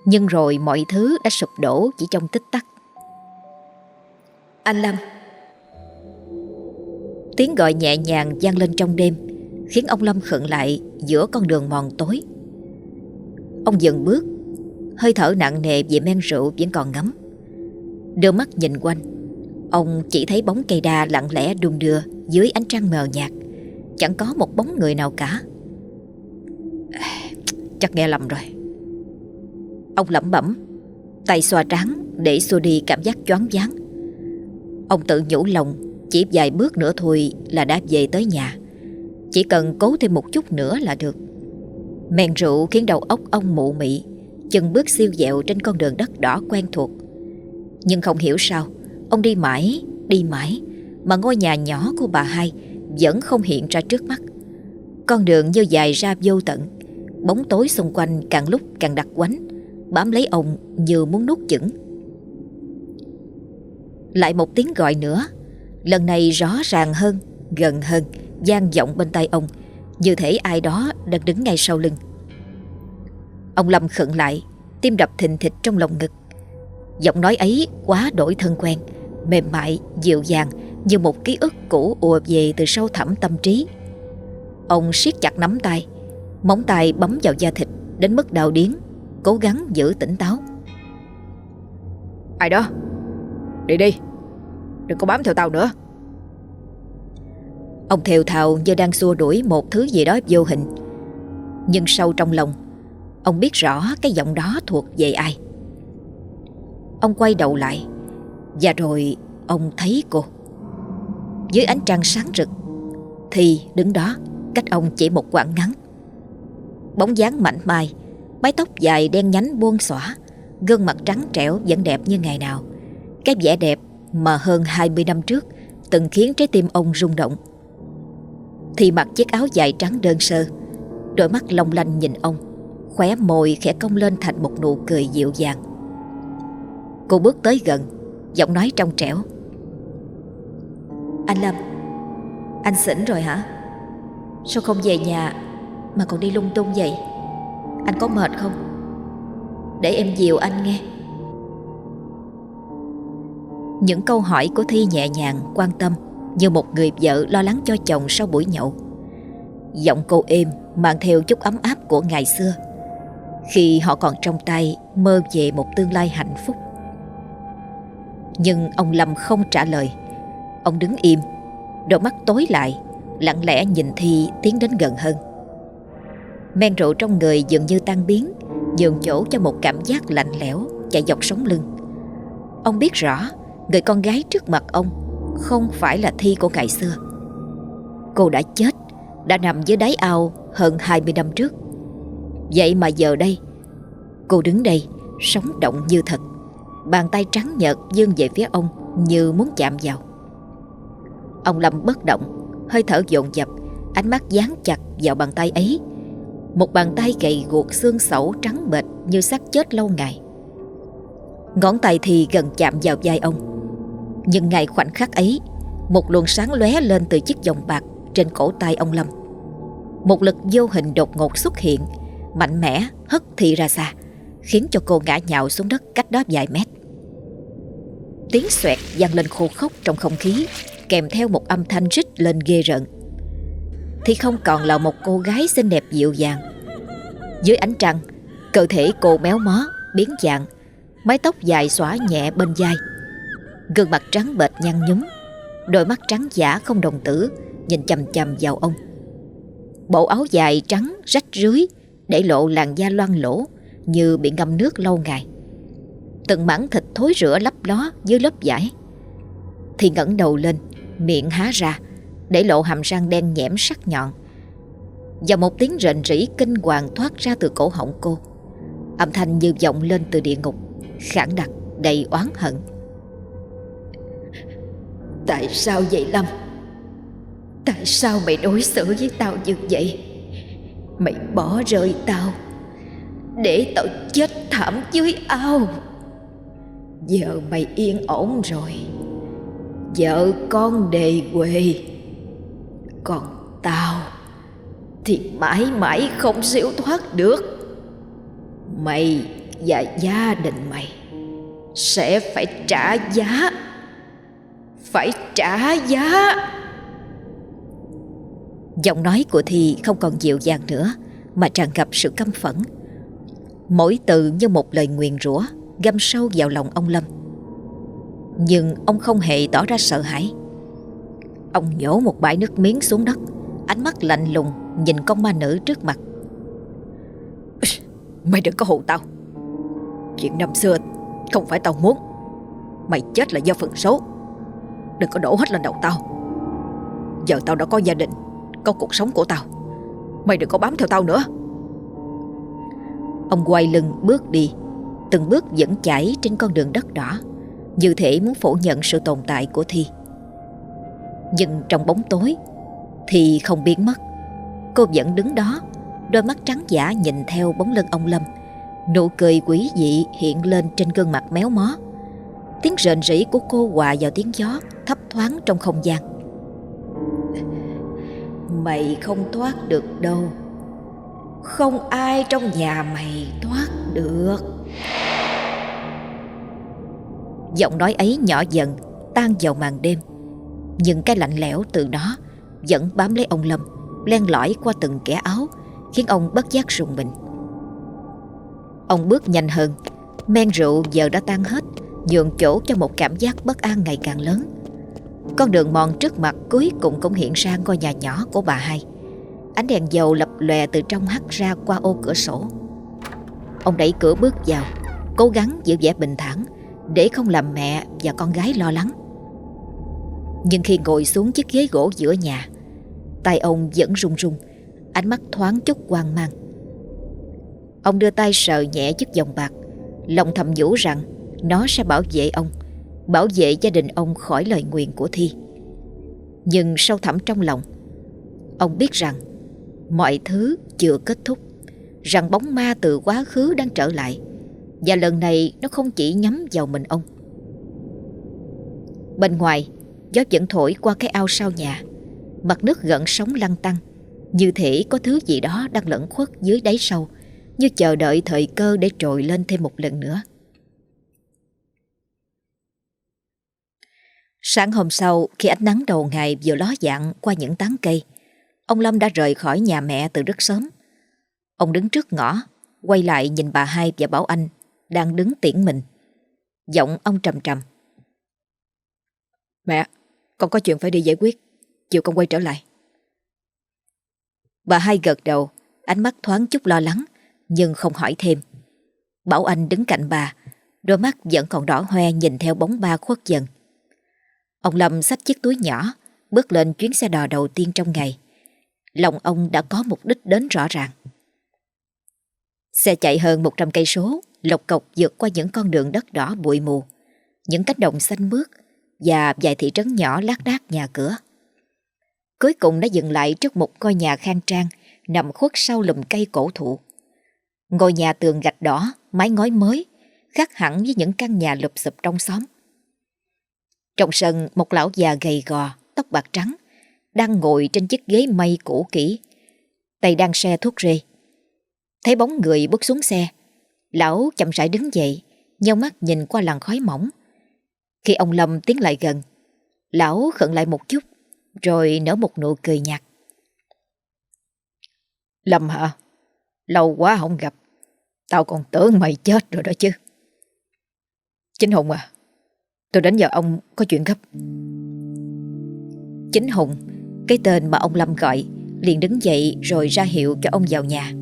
Nhưng rồi mọi thứ đã sụp đổ chỉ trong tích tắc. Anh Lâm. Tiếng gọi nhẹ nhàng vang lên trong đêm Khiến ông Lâm khựng lại giữa con đường mòn tối. Ông dừng bước Hơi thở nặng nề về men rượu vẫn còn ngấm. Đưa mắt nhìn quanh Ông chỉ thấy bóng cây đa lặng lẽ đung đưa dưới ánh trăng mờ nhạt. Chẳng có một bóng người nào cả. Chắc nghe lầm rồi. Ông lẩm bẩm Tay xoa trắng để xua đi cảm giác choáng váng. Ông tự nhủ lòng Chỉ vài bước nữa thôi là đã về tới nhà. Chỉ cần cố thêm một chút nữa là được. Men rượu khiến đầu óc ông mụ mị Chân bước siêu dẹo trên con đường đất đỏ quen thuộc. Nhưng không hiểu sao Ông đi mãi, đi mãi mà ngôi nhà nhỏ của bà hai Vẫn không hiện ra trước mắt. Con đường như dài ra vô tận Bóng tối xung quanh càng lúc càng đặc quánh Bám lấy ông như muốn nuốt chửng. Lại một tiếng gọi nữa Lần này rõ ràng hơn Gần hơn gian vọng bên tay ông Như thể ai đó đang đứng ngay sau lưng. Ông Lâm khựng lại Tim đập thình thịch trong lòng ngực. Giọng nói ấy quá đổi thân quen Mềm mại, dịu dàng như một ký ức cũ ùa về từ sâu thẳm tâm trí. Ông siết chặt nắm tay Móng tay bấm vào da thịt Đến mức đau điến Cố gắng giữ tỉnh táo. Ai đó? Đi đi Đừng có bám theo tao nữa. Ông thều thào như đang xua đuổi một thứ gì đó vô hình. Nhưng sâu trong lòng Ông biết rõ cái giọng đó thuộc về ai. Ông quay đầu lại Và rồi ông thấy cô dưới ánh trăng sáng rực. Thì đứng đó, Cách ông chỉ một quãng ngắn. Bóng dáng mảnh mai, Mái tóc dài đen nhánh buông xõa, Gương mặt trắng trẻo vẫn đẹp như ngày nào. Cái vẻ đẹp mà hơn 20 năm trước Từng khiến trái tim ông rung động. Thì mặc chiếc áo dài trắng đơn sơ, Đôi mắt long lanh nhìn ông, Khóe môi khẽ cong lên thành một nụ cười dịu dàng. Cô bước tới gần, Giọng nói trong trẻo. Anh Lâm. Anh xỉn rồi hả? Sao không về nhà Mà còn đi lung tung vậy? Anh có mệt không? Để em dìu anh nghe. Những câu hỏi của Thi nhẹ nhàng, Quan tâm, Như một người vợ lo lắng cho chồng sau buổi nhậu. Giọng cô êm, Mang theo chút ấm áp của ngày xưa. Khi họ còn trong tay, Mơ về một tương lai hạnh phúc. Nhưng ông Lâm không trả lời. Ông đứng im. Đôi mắt tối lại, Lặng lẽ nhìn Thi tiến đến gần hơn. Men rượu trong người dường như tan biến Dường chỗ cho một cảm giác lạnh lẽo Chạy dọc sống lưng. Ông biết rõ, Người con gái trước mặt ông Không phải là Thi của ngày xưa. Cô đã chết, Đã nằm dưới đáy ao hơn 20 năm trước. Vậy mà giờ đây, Cô đứng đây, Sống động như thật. Bàn tay trắng nhợt dương về phía ông Như muốn chạm vào. Ông Lâm bất động, Hơi thở dồn dập, Ánh mắt dán chặt vào bàn tay ấy. Một bàn tay gầy guộc, xương sẩu, trắng bệch Như xác chết lâu ngày. Ngón tay thì gần chạm vào vai ông. Nhưng ngay khoảnh khắc ấy, Một luồng sáng lóe lên từ chiếc vòng bạc Trên cổ tay ông Lâm. Một lực vô hình đột ngột xuất hiện, Mạnh mẽ, hất thị ra xa, Khiến cho cô ngã nhào xuống đất cách đó vài mét. Tiếng xoẹt vang lên khô khốc trong không khí kèm theo một âm thanh rít lên ghê rợn. Thì không còn là một cô gái xinh đẹp dịu dàng. Dưới ánh trăng, cơ thể cô méo mó, biến dạng, mái tóc dài xõa nhẹ bên vai. Gương mặt trắng bệch nhăn nhúm, đôi mắt trắng giả không đồng tử, nhìn chầm chầm vào ông. Bộ áo dài trắng rách rưới, để lộ làn da loang lỗ như bị ngâm nước lâu ngày. Từng mảng thịt thối rữa lấp ló dưới lớp vải. Thì ngẩng đầu lên Miệng há ra, Để lộ hàm răng đen nhẽm sắc nhọn. Và một tiếng rền rỉ kinh hoàng thoát ra từ cổ họng cô. Âm thanh như vọng lên từ địa ngục Khản đặc, đầy oán hận. Tại sao vậy, Lâm? Tại sao mày đối xử với tao như vậy? Mày bỏ rơi tao, Để tao chết thảm dưới ao. Giờ mày yên ổn rồi. Vợ con đề quê Còn tao Thì mãi mãi không siêu thoát được. Mày và gia đình mày Sẽ phải trả giá. Phải trả giá. Giọng nói của Thi không còn dịu dàng nữa, Mà tràn ngập sự căm phẫn. Mỗi từ như một lời nguyền rủa, Găm sâu vào lòng ông Lâm nhưng ông không hề tỏ ra sợ hãi. Ông nhổ một bãi nước miếng xuống đất Ánh mắt lạnh lùng Nhìn con ma nữ trước mặt. Mày đừng có hù tao. Chuyện năm xưa Không phải tao muốn. Mày chết là do phần số. Đừng có đổ hết lên đầu tao. Giờ tao đã có gia đình Có cuộc sống của tao. Mày đừng có bám theo tao nữa. Ông quay lưng bước đi Từng bước dẫn chảy trên con đường đất đỏ như thể muốn phủ nhận sự tồn tại của Thi. Nhưng trong bóng tối, Thi không biến mất. Cô vẫn đứng đó, Đôi mắt trắng giả nhìn theo bóng lưng ông Lâm. Nụ cười quý dị hiện lên trên gương mặt méo mó. Tiếng rền rỉ của cô hòa vào tiếng gió Thấp thoáng trong không gian. Mày không thoát được đâu. Không ai trong nhà mày thoát được. Giọng nói ấy nhỏ dần, Tan vào màn đêm. Nhưng cái lạnh lẽo từ nó Vẫn bám lấy ông Lâm, Len lỏi qua từng kẻ áo, Khiến ông bất giác rùng mình. Ông bước nhanh hơn. Men rượu giờ đã tan hết, Nhường chỗ cho một cảm giác bất an ngày càng lớn. Con đường mòn trước mặt cuối cùng cũng hiện ra ngôi nhà nhỏ của bà hai. Ánh đèn dầu lập lòe từ trong hắt ra qua ô cửa sổ. Ông đẩy cửa bước vào, Cố gắng giữ vẻ bình thản. Để không làm mẹ và con gái lo lắng. Nhưng khi ngồi xuống chiếc ghế gỗ giữa nhà Tay ông vẫn run run, Ánh mắt thoáng chút hoang mang. Ông đưa tay sờ nhẹ chiếc vòng bạc, Lòng thầm nhủ rằng Nó sẽ bảo vệ ông, Bảo vệ gia đình ông khỏi lời nguyền của Thi. Nhưng sâu thẳm trong lòng, Ông biết rằng Mọi thứ chưa kết thúc, Rằng bóng ma từ quá khứ đang trở lại. Và lần này nó không chỉ nhắm vào mình ông. Bên ngoài, Gió vẫn thổi qua cái ao sau nhà. Mặt nước gợn sóng lăn tăng Như thể có thứ gì đó đang lẫn khuất dưới đáy sâu, Như chờ đợi thời cơ để trồi lên thêm một lần nữa. Sáng hôm sau, khi ánh nắng đầu ngày vừa ló dạng qua những tán cây, Ông Lâm đã rời khỏi nhà mẹ từ rất sớm. Ông đứng trước ngõ, Quay lại nhìn bà hai và Bảo Anh đang đứng tiễn mình. Giọng ông trầm trầm. Mẹ, con có chuyện phải đi giải quyết. Chiều con quay trở lại. Bà hai gật đầu Ánh mắt thoáng chút lo lắng Nhưng không hỏi thêm. Bảo Anh đứng cạnh bà Đôi mắt vẫn còn đỏ hoe nhìn theo bóng ba khuất dần. Ông Lâm xách chiếc túi nhỏ Bước lên chuyến xe đò đầu tiên trong ngày. Lòng ông đã có mục đích đến rõ ràng. Xe chạy hơn 100 cây số Lộc cộc vượt qua những con đường đất đỏ bụi mù Những cánh đồng xanh mướt Và vài thị trấn nhỏ lác đác nhà cửa Cuối cùng đã dừng lại trước một ngôi nhà khang trang nằm khuất sau lùm cây cổ thụ. Ngôi nhà tường gạch đỏ, mái ngói mới, khác hẳn với những căn nhà lụp xụp trong xóm. Trong sân, một lão già gầy gò, tóc bạc trắng, đang ngồi trên chiếc ghế mây cũ kỹ, tay đang xe thuốc rê. Thấy bóng người bước xuống xe, lão chậm rãi đứng dậy, nhau mắt nhìn qua làn khói mỏng. Khi ông Lâm tiến lại gần, lão khẩn lại một chút, rồi nở một nụ cười nhạt. Lâm hả? Lâu quá không gặp. Tao còn tưởng mày chết rồi đó chứ. Chính Hùng à, tôi đến giờ ông có chuyện gấp. Chính Hùng, cái tên mà ông Lâm gọi, liền đứng dậy rồi ra hiệu cho ông vào nhà.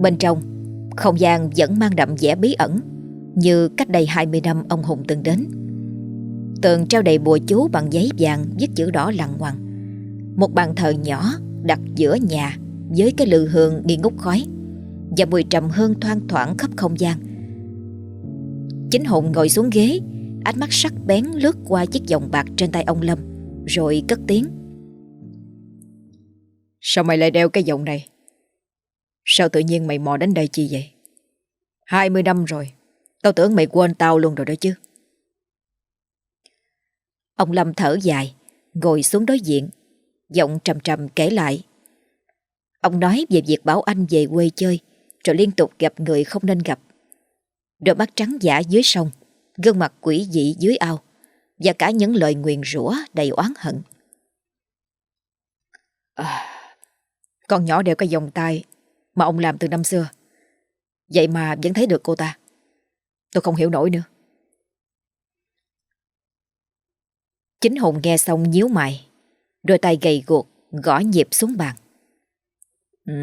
Bên trong, không gian vẫn mang đậm vẻ bí ẩn, như cách đây 20 năm ông Hùng từng đến. Tường treo đầy bùa chú bằng giấy vàng viết chữ đỏ lằn ngoằn. Một bàn thờ nhỏ đặt giữa nhà với cái lư hương nghi ngút khói và mùi trầm hương thoang thoảng khắp không gian. Chính Hùng ngồi xuống ghế, ánh mắt sắc bén lướt qua chiếc vòng bạc trên tay ông Lâm, rồi cất tiếng. Sao mày lại đeo cái vòng này? Sao tự nhiên mày mò đến đây chi vậy? 20 năm rồi, tao tưởng mày quên tao luôn rồi đó chứ. Ông Lâm thở dài, ngồi xuống đối diện, giọng trầm trầm kể lại. Ông nói về việc bảo anh về quê chơi, rồi liên tục gặp người không nên gặp. Đôi mắt trắng giả dưới sông, gương mặt quỷ dị dưới ao, và cả những lời nguyền rủa đầy oán hận. À, con nhỏ đeo cái vòng tay mà ông làm từ năm xưa. Vậy mà vẫn thấy được cô ta. Tôi không hiểu nổi nữa. Chính Hùng nghe xong nhíu mày, đôi tay gầy guộc gõ nhịp xuống bàn. Ừ,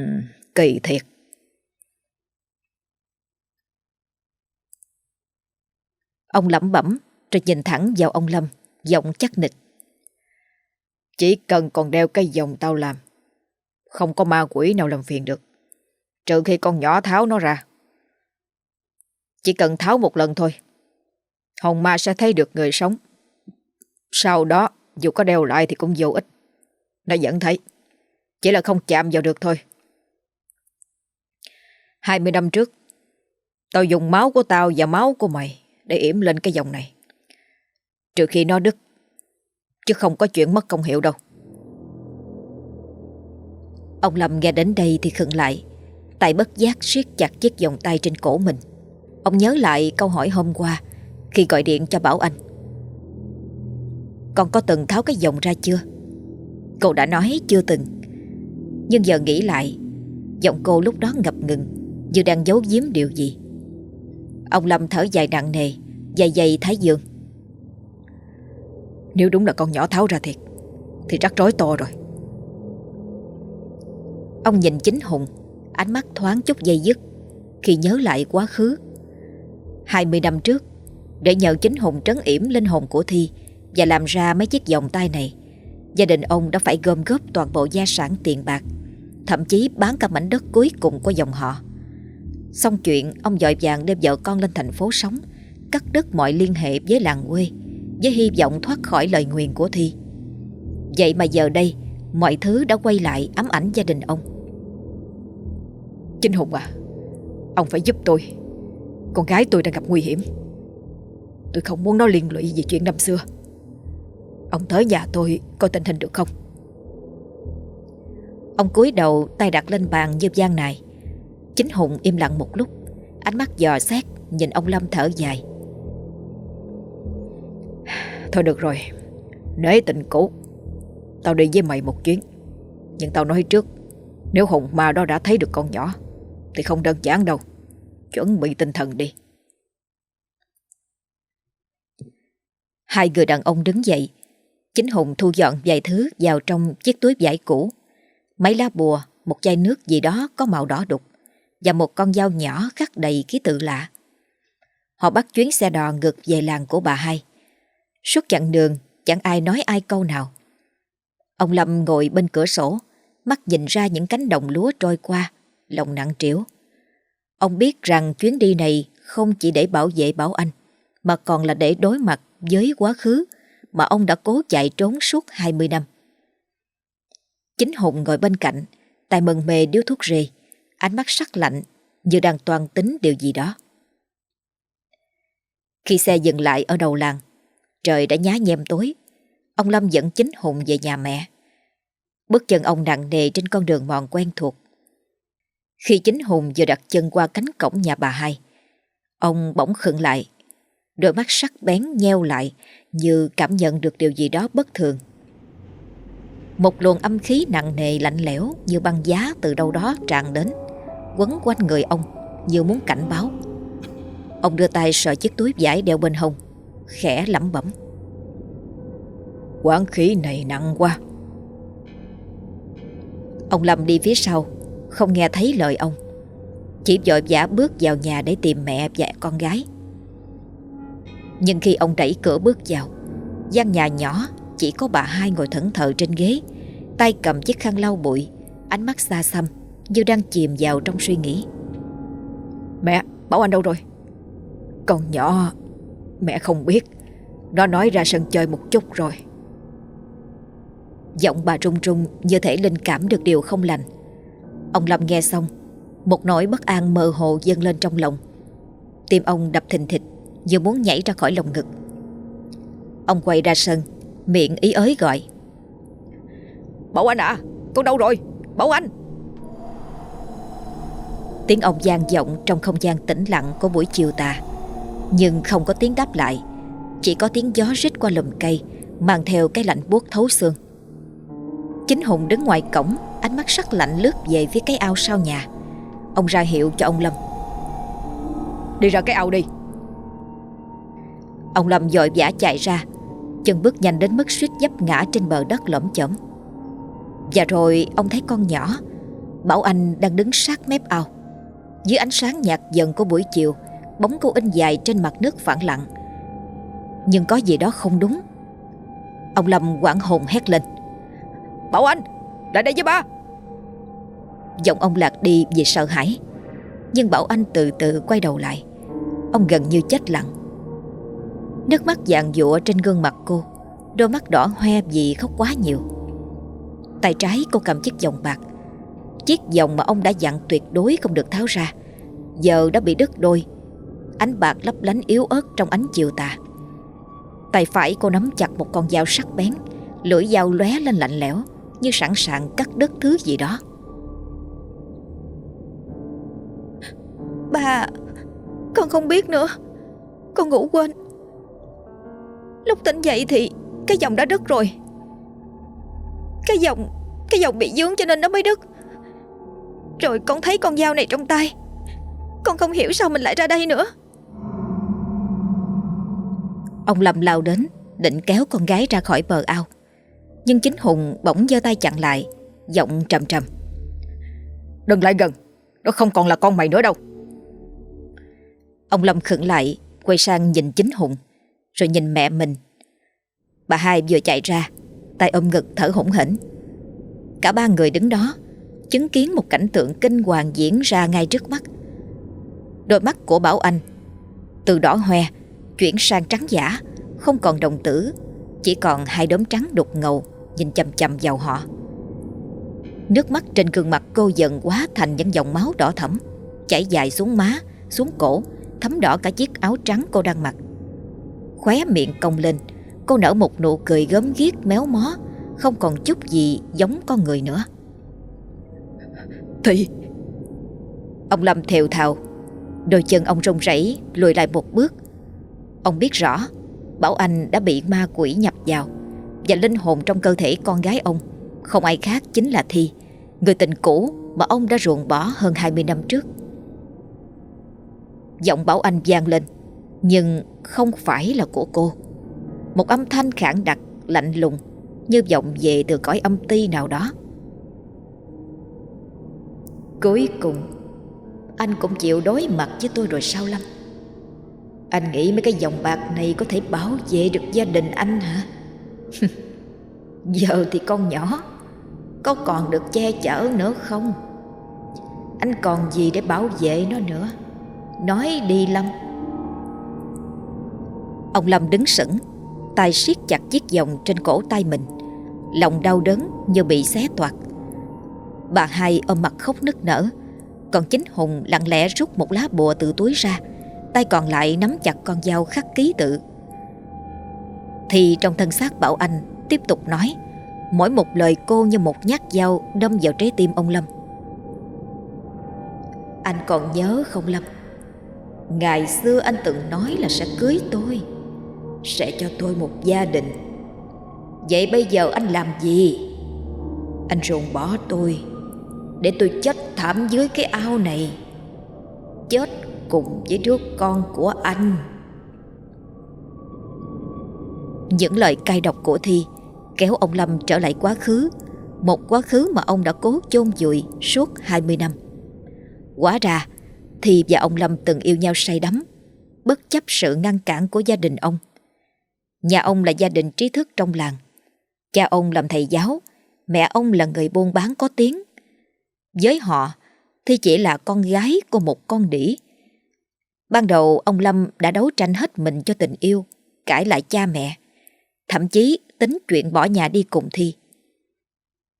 kỳ thiệt. Ông lẩm bẩm rồi nhìn thẳng vào ông Lâm, giọng chắc nịch. Chỉ cần còn đeo cái vòng tao làm, không có ma quỷ nào làm phiền được. Trừ khi con nhỏ tháo nó ra. Chỉ cần tháo một lần thôi, hồn ma sẽ thấy được người sống. Sau đó, dù có đeo lại thì cũng vô ích. Nó vẫn thấy. Chỉ là không chạm vào được thôi. 20 năm trước, tao dùng máu của tao và máu của mày để yểm lên cái dòng này. Trừ khi nó đứt Chứ không có chuyện mất công hiệu đâu Ông Lâm nghe đến đây thì khựng lại Tay bất giác siết chặt chiếc vòng tay trên cổ mình. Ông nhớ lại câu hỏi hôm qua, Khi gọi điện cho Bảo Anh. Con có từng tháo cái vòng ra chưa? Cô đã nói chưa từng. Nhưng giờ nghĩ lại, Giọng cô lúc đó ngập ngừng, Như đang giấu giếm điều gì. Ông Lâm thở dài nặng nề, dài dày thái dương. Nếu đúng là con nhỏ tháo ra thiệt, Thì rắc rối to rồi. Ông nhìn chính Hùng. Ánh mắt thoáng chút dây dứt, Khi nhớ lại quá khứ. 20 năm trước, Để nhờ chính Hùng trấn yểm linh hồn của Thi Và làm ra mấy chiếc vòng tay này, Gia đình ông đã phải gom góp toàn bộ gia sản tiền bạc, Thậm chí bán cả mảnh đất cuối cùng của dòng họ. Xong chuyện, ông dội vàng đem vợ con lên thành phố sống, Cắt đứt mọi liên hệ với làng quê, Với hy vọng thoát khỏi lời nguyền của Thi. Vậy mà giờ đây, Mọi thứ đã quay lại ám ảnh gia đình ông. Chính Hùng à Ông phải giúp tôi. Con gái tôi đang gặp nguy hiểm. Tôi không muốn nó liên lụy về chuyện năm xưa. Ông tới nhà tôi coi tình hình được không? Ông cúi đầu tay đặt lên bàn như gian này. Chính Hùng im lặng một lúc, Ánh mắt dò xét Nhìn ông Lâm thở dài. Thôi được rồi Nế tình cũ. Tao đi với mày một chuyến, Nhưng tao nói trước, Nếu hùng ma đó đã thấy được con nhỏ thì không đơn giản đâu. Chuẩn bị tinh thần đi. Hai người đàn ông đứng dậy. Chính Hùng thu dọn vài thứ vào trong chiếc túi vải cũ. Mấy lá bùa, một chai nước gì đó có màu đỏ đục Và một con dao nhỏ khắc đầy ký tự lạ. Họ bắt chuyến xe đò ngược về làng của bà hai. Suốt chặng đường chẳng ai nói ai câu nào. Ông Lâm ngồi bên cửa sổ Mắt nhìn ra những cánh đồng lúa trôi qua. Lòng nặng trĩu. Ông biết rằng chuyến đi này không chỉ để bảo vệ Bảo Anh Mà còn là để đối mặt với quá khứ Mà ông đã cố chạy trốn suốt 20 năm. Chính Hùng ngồi bên cạnh tay mừng mề điếu thuốc rì, Ánh mắt sắc lạnh Như đang toàn tính điều gì đó. Khi xe dừng lại ở đầu làng Trời đã nhá nhem tối Ông Lâm dẫn chính Hùng về nhà mẹ. Bước chân ông nặng nề trên con đường mòn quen thuộc khi chính Hùng vừa đặt chân qua cánh cổng nhà bà hai, Ông bỗng khựng lại, Đôi mắt sắc bén nheo lại Như cảm nhận được điều gì đó bất thường. Một luồng âm khí nặng nề lạnh lẽo Như băng giá từ đâu đó tràn đến, Quấn quanh người ông Như muốn cảnh báo. Ông đưa tay sờ chiếc túi vải đeo bên hông, Khẽ lẩm bẩm. Quán khí này nặng quá. Ông Lâm đi phía sau không nghe thấy lời ông. Chỉ vội vã bước vào nhà để tìm mẹ và con gái. Nhưng khi ông đẩy cửa bước vào gian nhà nhỏ Chỉ có bà hai ngồi thẫn thờ trên ghế. Tay cầm chiếc khăn lau bụi Ánh mắt xa xăm Như đang chìm vào trong suy nghĩ. Mẹ, Bảo Anh đâu rồi? Con nhỏ Mẹ không biết. Nó nói ra sân chơi một chút rồi. Giọng bà run run như thể linh cảm được điều không lành Ông Lâm nghe xong Một nỗi bất an mơ hồ dâng lên trong lòng. Tim ông đập thình thịch Như muốn nhảy ra khỏi lồng ngực. Ông quay ra sân Miệng ý ới gọi. Bảo Anh à Con đâu rồi? Bảo Anh! Tiếng ông gian vọng trong không gian tĩnh lặng của buổi chiều tà. Nhưng không có tiếng đáp lại Chỉ có tiếng gió rít qua lùm cây Mang theo cái lạnh buốt thấu xương Chính Hùng đứng ngoài cổng, Ánh mắt sắc lạnh lướt về phía cái ao sau nhà. Ông ra hiệu cho ông Lâm. Đi ra cái ao đi. Ông Lâm dội vã chạy ra. Chân bước nhanh đến mức suýt dấp ngã trên bờ đất lõm chởm Và rồi ông thấy con nhỏ, Bảo Anh đang đứng sát mép ao. Dưới ánh sáng nhạt dần của buổi chiều, Bóng cô in dài trên mặt nước phản lặng. Nhưng có gì đó không đúng. Ông Lâm quảng hồn hét lên. Bảo Anh, Lại đây với ba. Giọng ông lạc đi vì sợ hãi, Nhưng Bảo Anh từ từ quay đầu lại. Ông gần như chết lặng. Nước mắt dạng dụa trên gương mặt cô, Đôi mắt đỏ hoe vì khóc quá nhiều. Tay trái cô cầm chiếc vòng bạc. Chiếc vòng mà ông đã dặn tuyệt đối không được tháo ra. Giờ đã bị đứt đôi. Ánh bạc lấp lánh yếu ớt trong ánh chiều tà. Tay phải cô nắm chặt một con dao sắc bén, Lưỡi dao lóe lên lạnh lẽo. Như sẵn sàng cắt đứt thứ gì đó. Bà Con không biết nữa. Con ngủ quên. Lúc tỉnh dậy thì Cái dòng đã đứt rồi. Cái dòng Cái dòng bị dướng cho nên nó mới đứt. Rồi con thấy con dao này trong tay. Con không hiểu sao mình lại ra đây nữa. Ông Lâm lao đến Định kéo con gái ra khỏi bờ ao Nhưng chính Hùng bỗng giơ tay chặn lại Giọng trầm trầm. Đừng lại gần Nó không còn là con mày nữa đâu. Ông Lâm khựng lại Quay sang nhìn chính Hùng Rồi nhìn mẹ mình. Bà hai vừa chạy ra Tay ôm ngực thở hổn hển. Cả ba người đứng đó Chứng kiến một cảnh tượng kinh hoàng diễn ra ngay trước mắt. Đôi mắt của Bảo Anh Từ đỏ hoe Chuyển sang trắng giả Không còn đồng tử Chỉ còn hai đốm trắng đục ngầu Nhìn chầm chầm vào họ. Nước mắt trên gương mặt cô dần quá thành những dòng máu đỏ thẫm Chảy dài xuống má, xuống cổ Thấm đỏ cả chiếc áo trắng cô đang mặc. Khóe miệng cong lên Cô nở một nụ cười gớm ghiếc méo mó Không còn chút gì giống con người nữa. Thì Ông Lâm thều thào Đôi chân ông run rẩy lùi lại một bước. Ông biết rõ Bảo Anh đã bị ma quỷ nhập vào và linh hồn trong cơ thể con gái ông. Không ai khác chính là Thi, Người tình cũ mà ông đã ruồng bỏ hơn 20 năm trước. Giọng Bảo Anh vang lên, Nhưng không phải là của cô. Một âm thanh khản đặc, Lạnh lùng, Như vọng về từ cõi âm ti nào đó. Cuối cùng, Anh cũng chịu đối mặt với tôi rồi sao Lâm? Anh nghĩ mấy cái dòng bạc này Có thể bảo vệ được gia đình anh hả? Giờ thì con nhỏ, Có còn được che chở nữa không? Anh còn gì để bảo vệ nó nữa? Nói đi Lâm. Ông Lâm đứng sững, tay siết chặt chiếc vòng trên cổ tay mình. Lòng đau đớn như bị xé toạc. Bà hai ôm mặt khóc nức nở. Còn chính Hùng lặng lẽ rút một lá bùa từ túi ra. Tay còn lại nắm chặt con dao khắc ký tự. Thì trong thân xác Bảo Anh tiếp tục nói, Mỗi một lời cô như một nhát dao đâm vào trái tim ông Lâm. Anh còn nhớ không Lâm? Ngày xưa anh từng nói là sẽ cưới tôi, Sẽ cho tôi một gia đình. Vậy bây giờ anh làm gì? Anh ruồng bỏ tôi Để tôi chết thảm dưới cái ao này, Chết cùng với đứa con của anh. Những lời cay độc của Thi Kéo ông Lâm trở lại quá khứ, Một quá khứ mà ông đã cố chôn vùi suốt 20 năm. Quá ra, Thi và ông Lâm từng yêu nhau say đắm, Bất chấp sự ngăn cản của gia đình ông. Nhà ông là gia đình trí thức trong làng. Cha ông làm thầy giáo, Mẹ ông là người buôn bán có tiếng. Với họ, Thi chỉ là con gái của một con đĩ. Ban đầu, ông Lâm đã đấu tranh hết mình cho tình yêu, Cãi lại cha mẹ. Thậm chí tính chuyện bỏ nhà đi cùng Thi.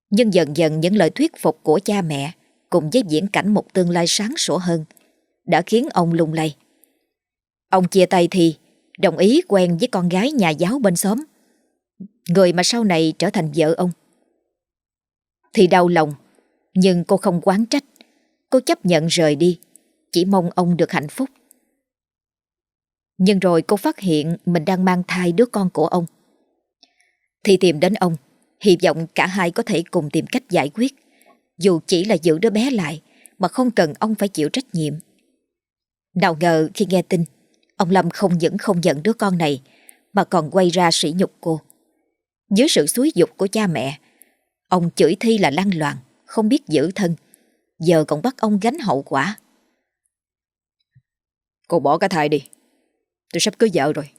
Nhưng dần dần những lời thuyết phục của cha mẹ Cùng với diễn cảnh một tương lai sáng sủa hơn Đã khiến ông lung lay. Ông chia tay Thi Đồng ý quen với con gái nhà giáo bên xóm. Người mà sau này trở thành vợ ông. Thì đau lòng, Nhưng cô không quán trách. Cô chấp nhận rời đi, Chỉ mong ông được hạnh phúc. Nhưng rồi cô phát hiện Mình đang mang thai đứa con của ông. Thì tìm đến ông. Hy vọng cả hai có thể cùng tìm cách giải quyết. Dù chỉ là giữ đứa bé lại, Mà không cần ông phải chịu trách nhiệm. Nào ngờ khi nghe tin, Ông Lâm không những không giận đứa con này, Mà còn quay ra sỉ nhục cô. Dưới sự xúi dục của cha mẹ, Ông chửi Thi là lăng loàn Không biết giữ thân. Giờ còn bắt ông gánh hậu quả. Cô bỏ cái thai đi. Tôi sắp cưới vợ rồi.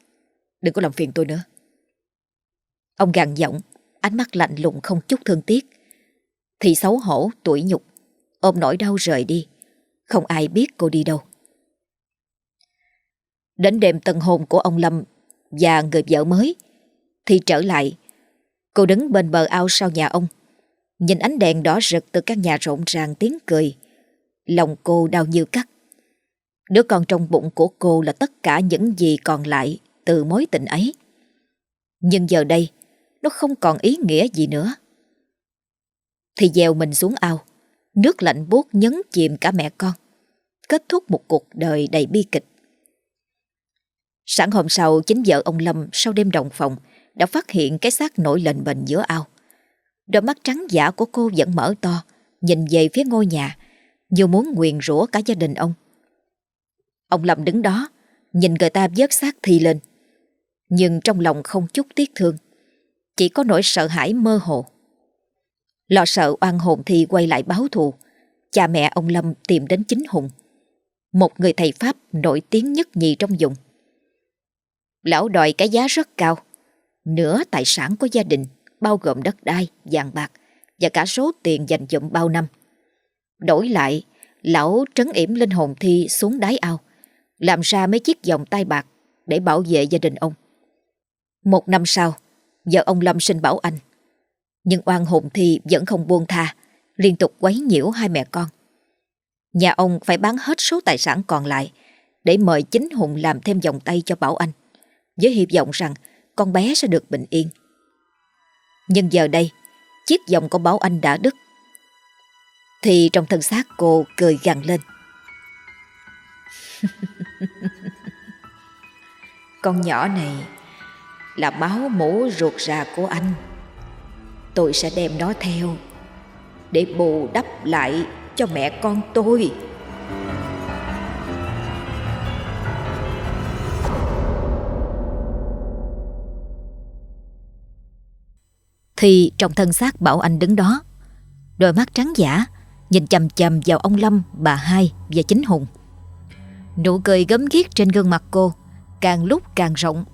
Đừng có làm phiền tôi nữa. Ông gằn giọng Ánh mắt lạnh lùng không chút thương tiếc. Thì xấu hổ tuổi nhục Ôm nỗi đau rời đi. Không ai biết cô đi đâu. Đến đêm tân hôn của ông Lâm Và người vợ mới Thì trở lại. Cô đứng bên bờ ao sau nhà ông Nhìn ánh đèn đỏ rực từ căn nhà rộn ràng tiếng cười. Lòng cô đau như cắt. Đứa con trong bụng của cô là tất cả những gì còn lại từ mối tình ấy. Nhưng giờ đây, nó không còn ý nghĩa gì nữa. Thì dèo mình xuống ao, nước lạnh buốt nhấn chìm cả mẹ con, kết thúc một cuộc đời đầy bi kịch. Sáng hôm sau, chính vợ ông Lâm sau đêm đồng phòng đã phát hiện cái xác nổi lệnh bệnh giữa ao. Đôi mắt trắng giả của cô vẫn mở to, nhìn về phía ngôi nhà, như muốn nguyền rủa cả gia đình ông. Ông Lâm đứng đó, nhìn người ta vớt xác thi lên, nhưng trong lòng không chút tiếc thương, chỉ có nỗi sợ hãi mơ hồ. Lo sợ oan hồn thi quay lại báo thù, cha mẹ ông Lâm tìm đến chính Hùng, một người thầy Pháp nổi tiếng nhất nhì trong vùng. Lão đòi cái giá rất cao, nửa tài sản của gia đình, bao gồm đất đai, vàng bạc và cả số tiền dành dụm bao năm. Đổi lại, lão trấn yểm linh hồn thi xuống đáy ao, làm ra mấy chiếc vòng tay bạc để bảo vệ gia đình ông. Một năm sau, vợ ông Lâm xin Bảo Anh. Nhưng oan hồn thì vẫn không buông tha, liên tục quấy nhiễu hai mẹ con. Nhà ông phải bán hết số tài sản còn lại để mời chính Hùng làm thêm vòng tay cho Bảo Anh, với hy vọng rằng con bé sẽ được bình yên. Nhưng giờ đây, chiếc vòng của Bảo Anh đã đứt. Thì trong thân xác cô cười gằn lên. con nhỏ này là báo mũ ruột rà của anh. Tôi sẽ đem nó theo để bù đắp lại cho mẹ con tôi. Thì trong thân xác Bảo Anh đứng đó, đôi mắt trắng giả, nhìn chầm chầm vào ông Lâm, bà hai và chính Hùng. Nụ cười gấm ghiếc trên gương mặt cô càng lúc càng rộng,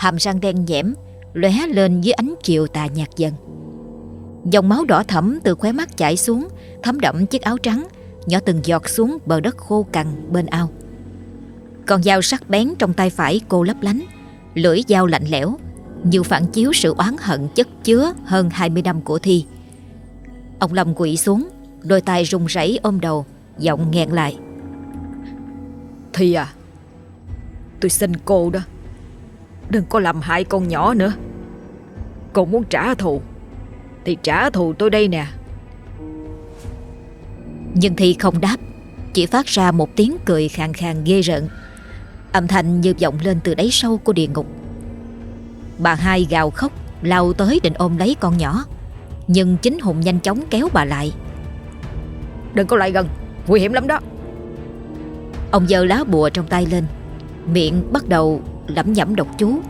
hàm răng đen nhẽm lóe lên dưới ánh chiều tà nhạt dần. Dòng máu đỏ thẫm từ khóe mắt chảy xuống, thấm đậm chiếc áo trắng, nhỏ từng giọt xuống bờ đất khô cằn bên ao. Con dao sắc bén trong tay phải cô lấp lánh, lưỡi dao lạnh lẽo, như phản chiếu sự oán hận chất chứa hơn 20 năm của Thi. Ông Lâm quỵ xuống, đôi tay run rẩy ôm đầu, giọng nghẹn lại. Thi à, tôi xin cô đó, đừng có làm hại con nhỏ nữa. Cô muốn trả thù, thì trả thù tôi đây nè. Nhưng Thi không đáp, chỉ phát ra một tiếng cười khàn khàn ghê rợn. Âm thanh như vọng lên từ đáy sâu của địa ngục. Bà hai gào khóc lao tới định ôm lấy con nhỏ Nhưng chính Hùng nhanh chóng kéo bà lại Đừng có lại gần Nguy hiểm lắm đó Ông giơ lá bùa trong tay lên Miệng bắt đầu lẩm nhẩm độc chú.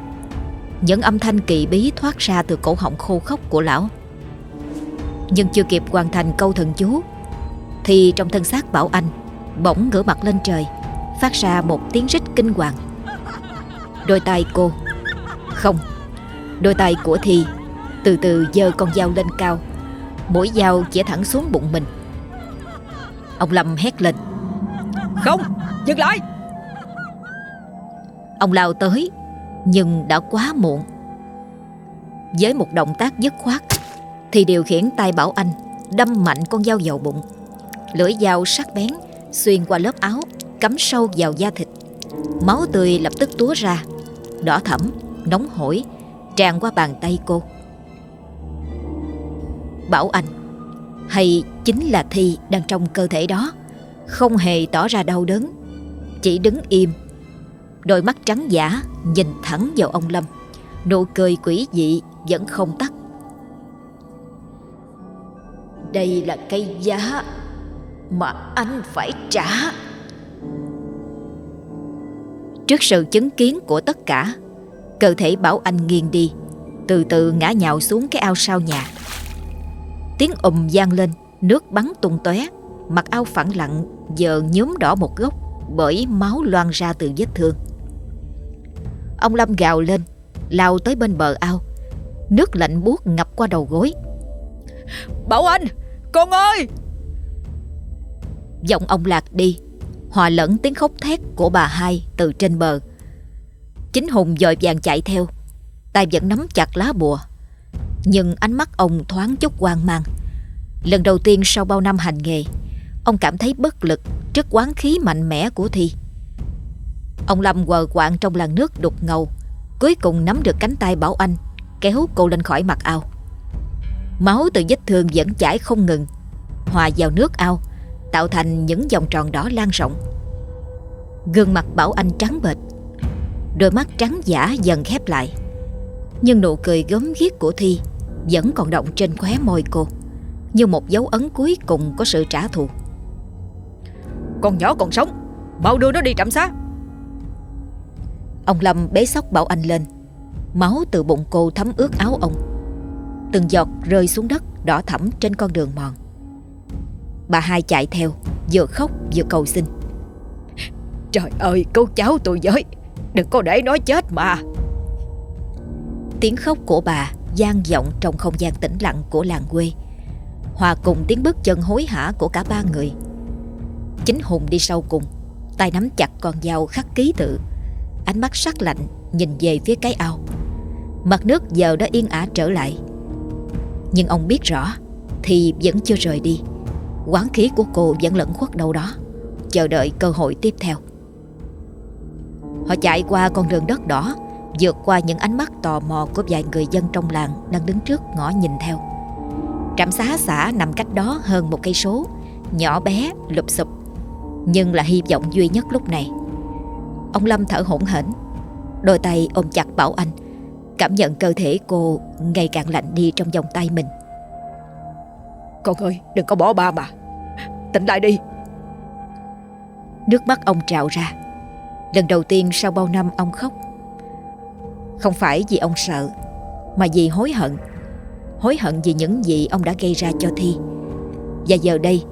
Những âm thanh kỳ bí thoát ra từ cổ họng khô khốc của lão. Nhưng chưa kịp hoàn thành câu thần chú Thì trong thân xác Bảo Anh Bỗng ngửa mặt lên trời Phát ra một tiếng rít kinh hoàng. Đôi tay cô Không Đôi tay của Thi từ từ giơ con dao lên cao Mũi dao chĩa thẳng xuống bụng mình. Ông Lâm hét lên Không, dừng lại! Ông lao tới Nhưng đã quá muộn. Với một động tác dứt khoát Thì điều khiển tay Bảo Anh Đâm mạnh con dao vào bụng. Lưỡi dao sắc bén Xuyên qua lớp áo Cắm sâu vào da thịt. Máu tươi lập tức túa ra Đỏ thẫm, nóng hổi tràn qua bàn tay cô. Bảo Anh hay chính là Thi đang trong cơ thể đó không hề tỏ ra đau đớn chỉ đứng im đôi mắt trắng giả nhìn thẳng vào ông Lâm. Nụ cười quỷ dị vẫn không tắt. Đây là cây giá mà anh phải trả. Trước sự chứng kiến của tất cả, Cơ thể Bảo Anh nghiêng đi, Từ từ ngã nhào xuống cái ao sau nhà. Tiếng ùm gian lên, Nước bắn tung tóe Mặt ao phẳng lặng Giờ nhúm đỏ một góc Bởi máu loang ra từ vết thương. Ông Lâm gào lên Lao tới bên bờ ao. Nước lạnh buốt ngập qua đầu gối. Bảo Anh Con ơi! Giọng ông lạc đi. Hòa lẫn tiếng khóc thét của bà hai từ trên bờ. Chính Hùng dội vàng chạy theo. Tay vẫn nắm chặt lá bùa. Nhưng ánh mắt ông thoáng chút hoang mang. Lần đầu tiên sau bao năm hành nghề Ông cảm thấy bất lực Trước quán khí mạnh mẽ của Thi Ông Lâm quờ quạng trong làn nước đục ngầu Cuối cùng nắm được cánh tay Bảo Anh kéo cô lên khỏi mặt ao. Máu từ vết thương vẫn chảy không ngừng, hòa vào nước ao, tạo thành những vòng tròn đỏ lan rộng. Gương mặt Bảo Anh trắng bệch, đôi mắt trắng giả dần khép lại. Nhưng nụ cười gớm ghiếc của Thi vẫn còn động trên khóe môi cô, như một dấu ấn cuối cùng có sự trả thù. Con nhỏ còn sống, mau đưa nó đi trạm xá. Ông Lâm bế sóc Bảo Anh lên, máu từ bụng cô thấm ướt áo ông. Từng giọt rơi xuống đất đỏ thẫm trên con đường mòn. Bà hai chạy theo, vừa khóc vừa cầu xin. Trời ơi, cứu cháu tôi với, đừng có để nó chết mà. Tiếng khóc của bà gian vọng trong không gian tĩnh lặng của làng quê Hòa cùng tiếng bước chân hối hả của cả ba người Chính Hùng đi sau cùng tay nắm chặt con dao khắc ký tự Ánh mắt sắc lạnh nhìn về phía cái ao. Mặt nước giờ đã yên ả trở lại. Nhưng ông biết rõ Thì vẫn chưa rời đi. Quán khí của cô vẫn lẫn khuất đâu đó. Chờ đợi cơ hội tiếp theo. Họ chạy qua con đường đất đỏ vượt qua những ánh mắt tò mò của vài người dân trong làng đang đứng trước ngõ nhìn theo. Trạm xá xã nằm cách đó hơn một cây số, nhỏ bé, lụp xụp, nhưng là hy vọng duy nhất lúc này. Ông Lâm thở hổn hển, đôi tay ôm chặt Bảo Anh, cảm nhận cơ thể cô ngày càng lạnh đi trong vòng tay mình. Con ơi, đừng có bỏ ba mà. Tỉnh lại đi. Nước mắt ông trào ra. Lần đầu tiên sau bao năm ông khóc không phải vì ông sợ Mà vì hối hận Hối hận vì những gì ông đã gây ra cho Thi Và giờ đây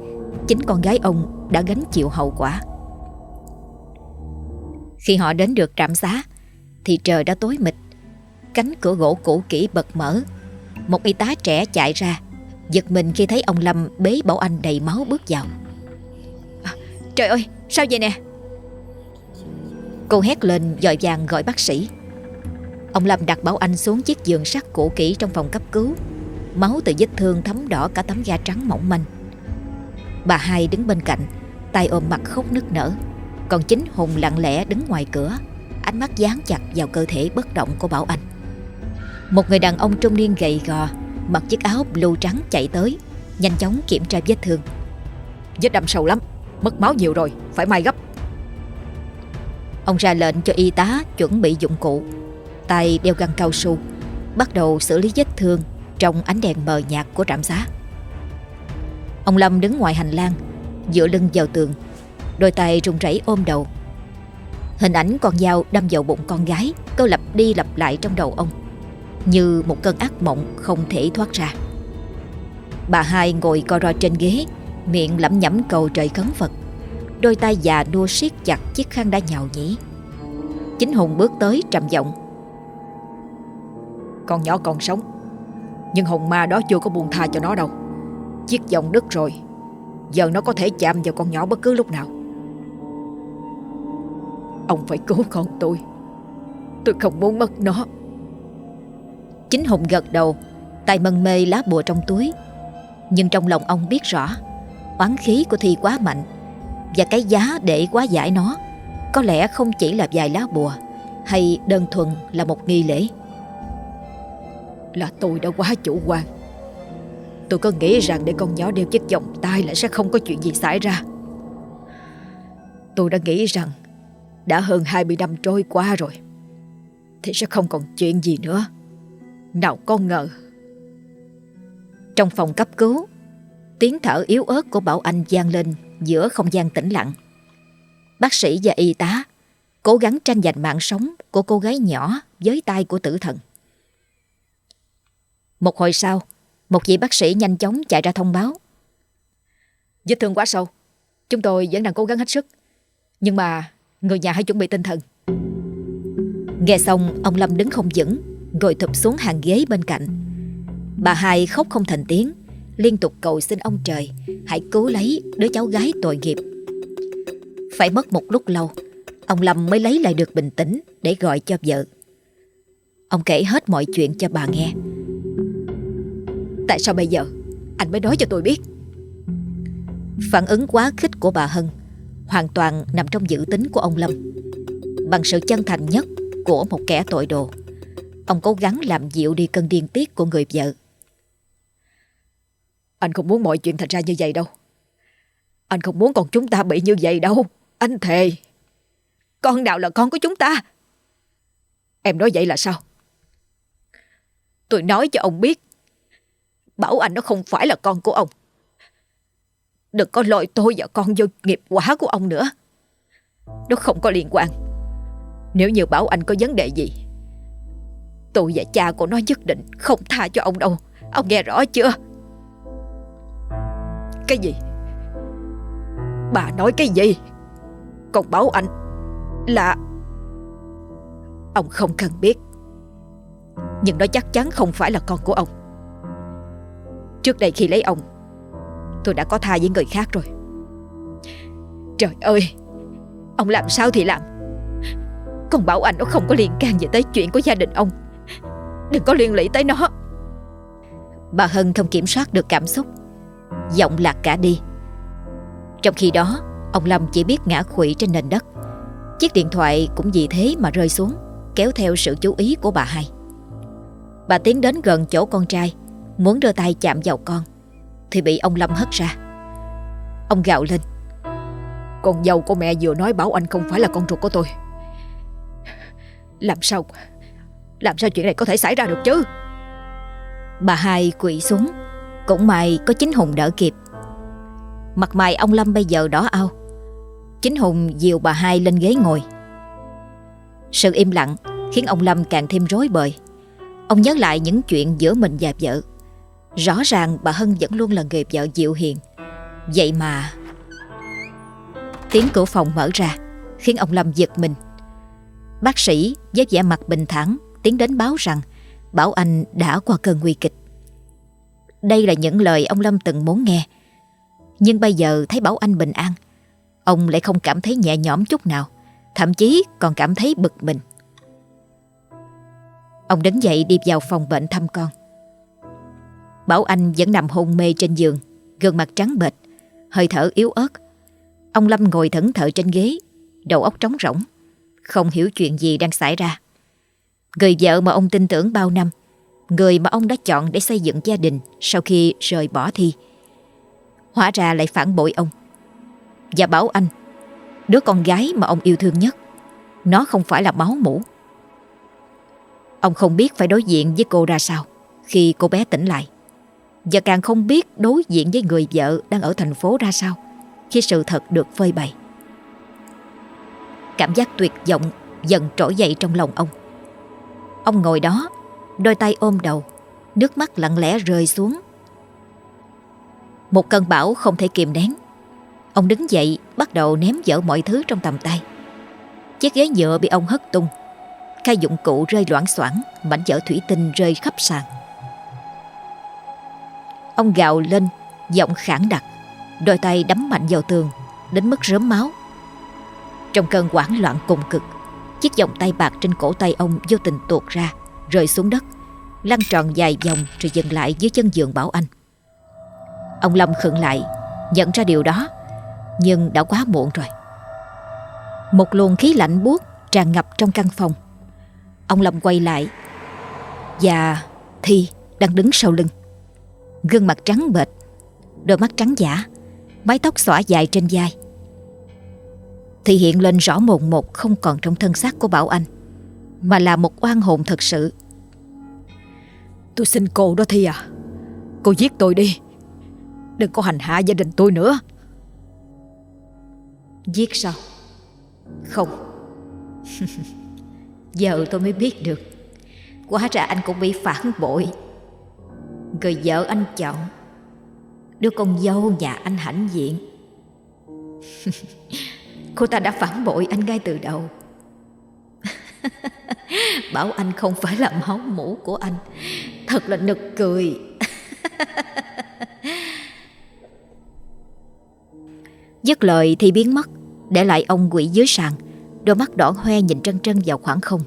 Chính con gái ông đã gánh chịu hậu quả khi họ đến được trạm xá Thì trời đã tối mịt. Cánh cửa gỗ cũ kỹ bật mở. Một y tá trẻ chạy ra Giật mình khi thấy ông Lâm bế Bảo Anh đầy máu bước vào. À, Trời ơi sao vậy nè? Cô hét lên dội vàng gọi bác sĩ. Ông Lâm đặt Bảo Anh xuống chiếc giường sắt cũ kỹ trong phòng cấp cứu. Máu từ vết thương thấm đỏ cả tấm da trắng mỏng manh. Bà hai đứng bên cạnh tay ôm mặt khóc nức nở. Còn chính Hùng lặng lẽ đứng ngoài cửa. Ánh mắt dán chặt vào cơ thể bất động của Bảo Anh. Một người đàn ông trung niên gầy gò Mặc chiếc áo blue trắng chạy tới Nhanh chóng kiểm tra vết thương. Vết đâm sâu lắm Mất máu nhiều rồi Phải may gấp. Ông ra lệnh cho y tá chuẩn bị dụng cụ. Tay đeo găng cao su Bắt đầu xử lý vết thương Trong ánh đèn mờ nhạt của trạm xá. Ông Lâm đứng ngoài hành lang Dựa lưng vào tường Đôi tay run rẩy ôm đầu. Hình ảnh con dao đâm vào bụng con gái Cứ lặp đi lặp lại trong đầu ông, Như một cơn ác mộng không thể thoát ra. Bà hai ngồi co ro trên ghế, Miệng lẩm nhẩm cầu trời khấn Phật. Đôi tay già đua siết chặt chiếc khăn đã nhào nhĩ Chính Hùng bước tới trầm giọng. Con nhỏ còn sống, Nhưng hồn ma đó chưa có buông tha cho nó đâu. Chiếc vòng đứt rồi, Giờ nó có thể chạm vào con nhỏ bất cứ lúc nào. Ông phải cứu con tôi. Tôi không muốn mất nó. Chính Hùng gật đầu Tay mân mê lá bùa trong túi. Nhưng trong lòng ông biết rõ Oán khí của Thi quá mạnh Và cái giá để quá giải nó Có lẽ không chỉ là vài lá bùa Hay đơn thuần là một nghi lễ. Là tôi đã quá chủ quan. Tôi có nghĩ rằng để con nhỏ đeo chiếc vòng tay là sẽ không có chuyện gì xảy ra. Tôi đã nghĩ rằng đã hơn 20 năm trôi qua rồi. Thì sẽ không còn chuyện gì nữa. Nào con ngờ. Trong phòng cấp cứu Tiếng thở yếu ớt của Bảo Anh gian lên Giữa không gian tĩnh lặng. Bác sĩ và y tá Cố gắng tranh giành mạng sống Của cô gái nhỏ với tay của tử thần. Một hồi sau, một vị bác sĩ nhanh chóng chạy ra thông báo. Vết thương quá sâu, chúng tôi vẫn đang cố gắng hết sức. Nhưng mà người nhà hãy chuẩn bị tinh thần. Nghe xong, ông Lâm đứng không vững, ngồi thụp xuống hàng ghế bên cạnh. Bà hai khóc không thành tiếng, liên tục cầu xin ông trời hãy cứu lấy đứa cháu gái tội nghiệp. Phải mất một lúc lâu, ông Lâm mới lấy lại được bình tĩnh để gọi cho vợ. Ông kể hết mọi chuyện cho bà nghe. Tại sao bây giờ Anh mới nói cho tôi biết Phản ứng quá khích của bà Hân Hoàn toàn nằm trong dự tính của ông Lâm Bằng sự chân thành nhất Của một kẻ tội đồ, Ông cố gắng làm dịu đi cơn điên tiết của người vợ. Anh không muốn mọi chuyện thành ra như vậy đâu. Anh không muốn con chúng ta bị như vậy đâu. Anh thề. Con nào là con của chúng ta? Em nói vậy là sao? Tôi nói cho ông biết. Bảo anh nó không phải là con của ông. Đừng có lôi tôi và con vô nghiệp quả của ông nữa. Nó không có liên quan. Nếu như bảo anh có vấn đề gì, tôi và cha của nó nhất định không tha cho ông đâu. Ông nghe rõ chưa? Cái gì? Bà nói cái gì? Còn bảo anh là... Ông không cần biết. Nhưng nó chắc chắn không phải là con của ông. Trước đây khi lấy ông, tôi đã có thai với người khác rồi. Trời ơi, ông làm sao thì làm. Con bảo anh nó không có liên can gì tới chuyện của gia đình ông. Đừng có liên lụy tới nó. Bà Hân không kiểm soát được cảm xúc Giọng lạc cả đi Trong khi đó Ông Lâm chỉ biết ngã khủy trên nền đất Chiếc điện thoại cũng vì thế mà rơi xuống Kéo theo sự chú ý của bà hai Bà tiến đến gần chỗ con trai Muốn đưa tay chạm vào con thì bị ông Lâm hất ra. Ông gào lên. Con dâu của mẹ vừa nói bảo anh không phải là con ruột của tôi. Làm sao Làm sao chuyện này có thể xảy ra được chứ? Bà hai quỵ xuống, Cũng may có chính Hùng đỡ kịp. Mặt mày ông Lâm bây giờ đỏ ao. Chính Hùng dìu bà hai lên ghế ngồi. Sự im lặng Khiến ông Lâm càng thêm rối bời. Ông nhớ lại những chuyện giữa mình và vợ. Rõ ràng bà Hân vẫn luôn là người vợ dịu hiền. Vậy mà, Tiếng cửa phòng mở ra, Khiến ông Lâm giật mình. Bác sĩ với vẻ mặt bình thản Tiến đến báo rằng, Bảo Anh đã qua cơn nguy kịch. Đây là những lời ông Lâm từng muốn nghe. Nhưng bây giờ thấy Bảo Anh bình an, Ông lại không cảm thấy nhẹ nhõm chút nào, Thậm chí còn cảm thấy bực mình. Ông đứng dậy đi vào phòng bệnh thăm con. Bảo Anh vẫn nằm hôn mê trên giường, Gương mặt trắng bệch, Hơi thở yếu ớt. Ông Lâm ngồi thẫn thờ trên ghế, Đầu óc trống rỗng, Không hiểu chuyện gì đang xảy ra. Người vợ mà ông tin tưởng bao năm, Người mà ông đã chọn để xây dựng gia đình Sau khi rời bỏ thi. Hóa ra lại phản bội ông. Và bảo anh, Đứa con gái mà ông yêu thương nhất, Nó không phải là máu mủ. Ông không biết phải đối diện với cô ra sao Khi cô bé tỉnh lại. Và càng không biết đối diện với người vợ Đang ở thành phố ra sao Khi sự thật được phơi bày. Cảm giác tuyệt vọng Dần trỗi dậy trong lòng ông. Ông ngồi đó, Đôi tay ôm đầu, Nước mắt lặng lẽ rơi xuống. Một cơn bão không thể kìm nén. Ông đứng dậy, Bắt đầu ném dở mọi thứ trong tầm tay. Chiếc ghế nhựa bị ông hất tung. Khai dụng cụ rơi loãng xoảng, Mảnh vỡ thủy tinh rơi khắp sàn. Ông gào lên, Giọng khản đặc, Đôi tay đấm mạnh vào tường, Đến mức rớm máu. Trong cơn hoảng loạn cùng cực, Chiếc vòng tay bạc trên cổ tay ông vô tình tuột ra, Rơi xuống đất, Lăn tròn dài vòng rồi dừng lại dưới chân giường Bảo Anh. Ông Lâm khựng lại, Nhận ra điều đó, Nhưng đã quá muộn rồi. Một luồng khí lạnh buốt tràn ngập trong căn phòng. Ông Lâm quay lại Và Thi đang đứng sau lưng. Gương mặt trắng bệch Đôi mắt trắng giả Mái tóc xõa dài trên vai. Thì hiện lên rõ mồn một Không còn trong thân xác của Bảo Anh Mà là một oan hồn thật sự. Tôi xin cô đó Thi à. Cô giết tôi đi. Đừng có hành hạ gia đình tôi nữa. Giết sao? Không. Giờ tôi mới biết được. Quá ra anh cũng bị phản bội Người vợ anh chọn. Đứa con dâu nhà anh hãnh diện. Cô ta đã phản bội anh ngay từ đầu. Bảo anh không phải là máu mũ của anh. Thật là nực cười. Dứt lời thì biến mất, Để lại ông quỷ dưới sàn. Đôi mắt đỏ hoe nhìn trân trân vào khoảng không.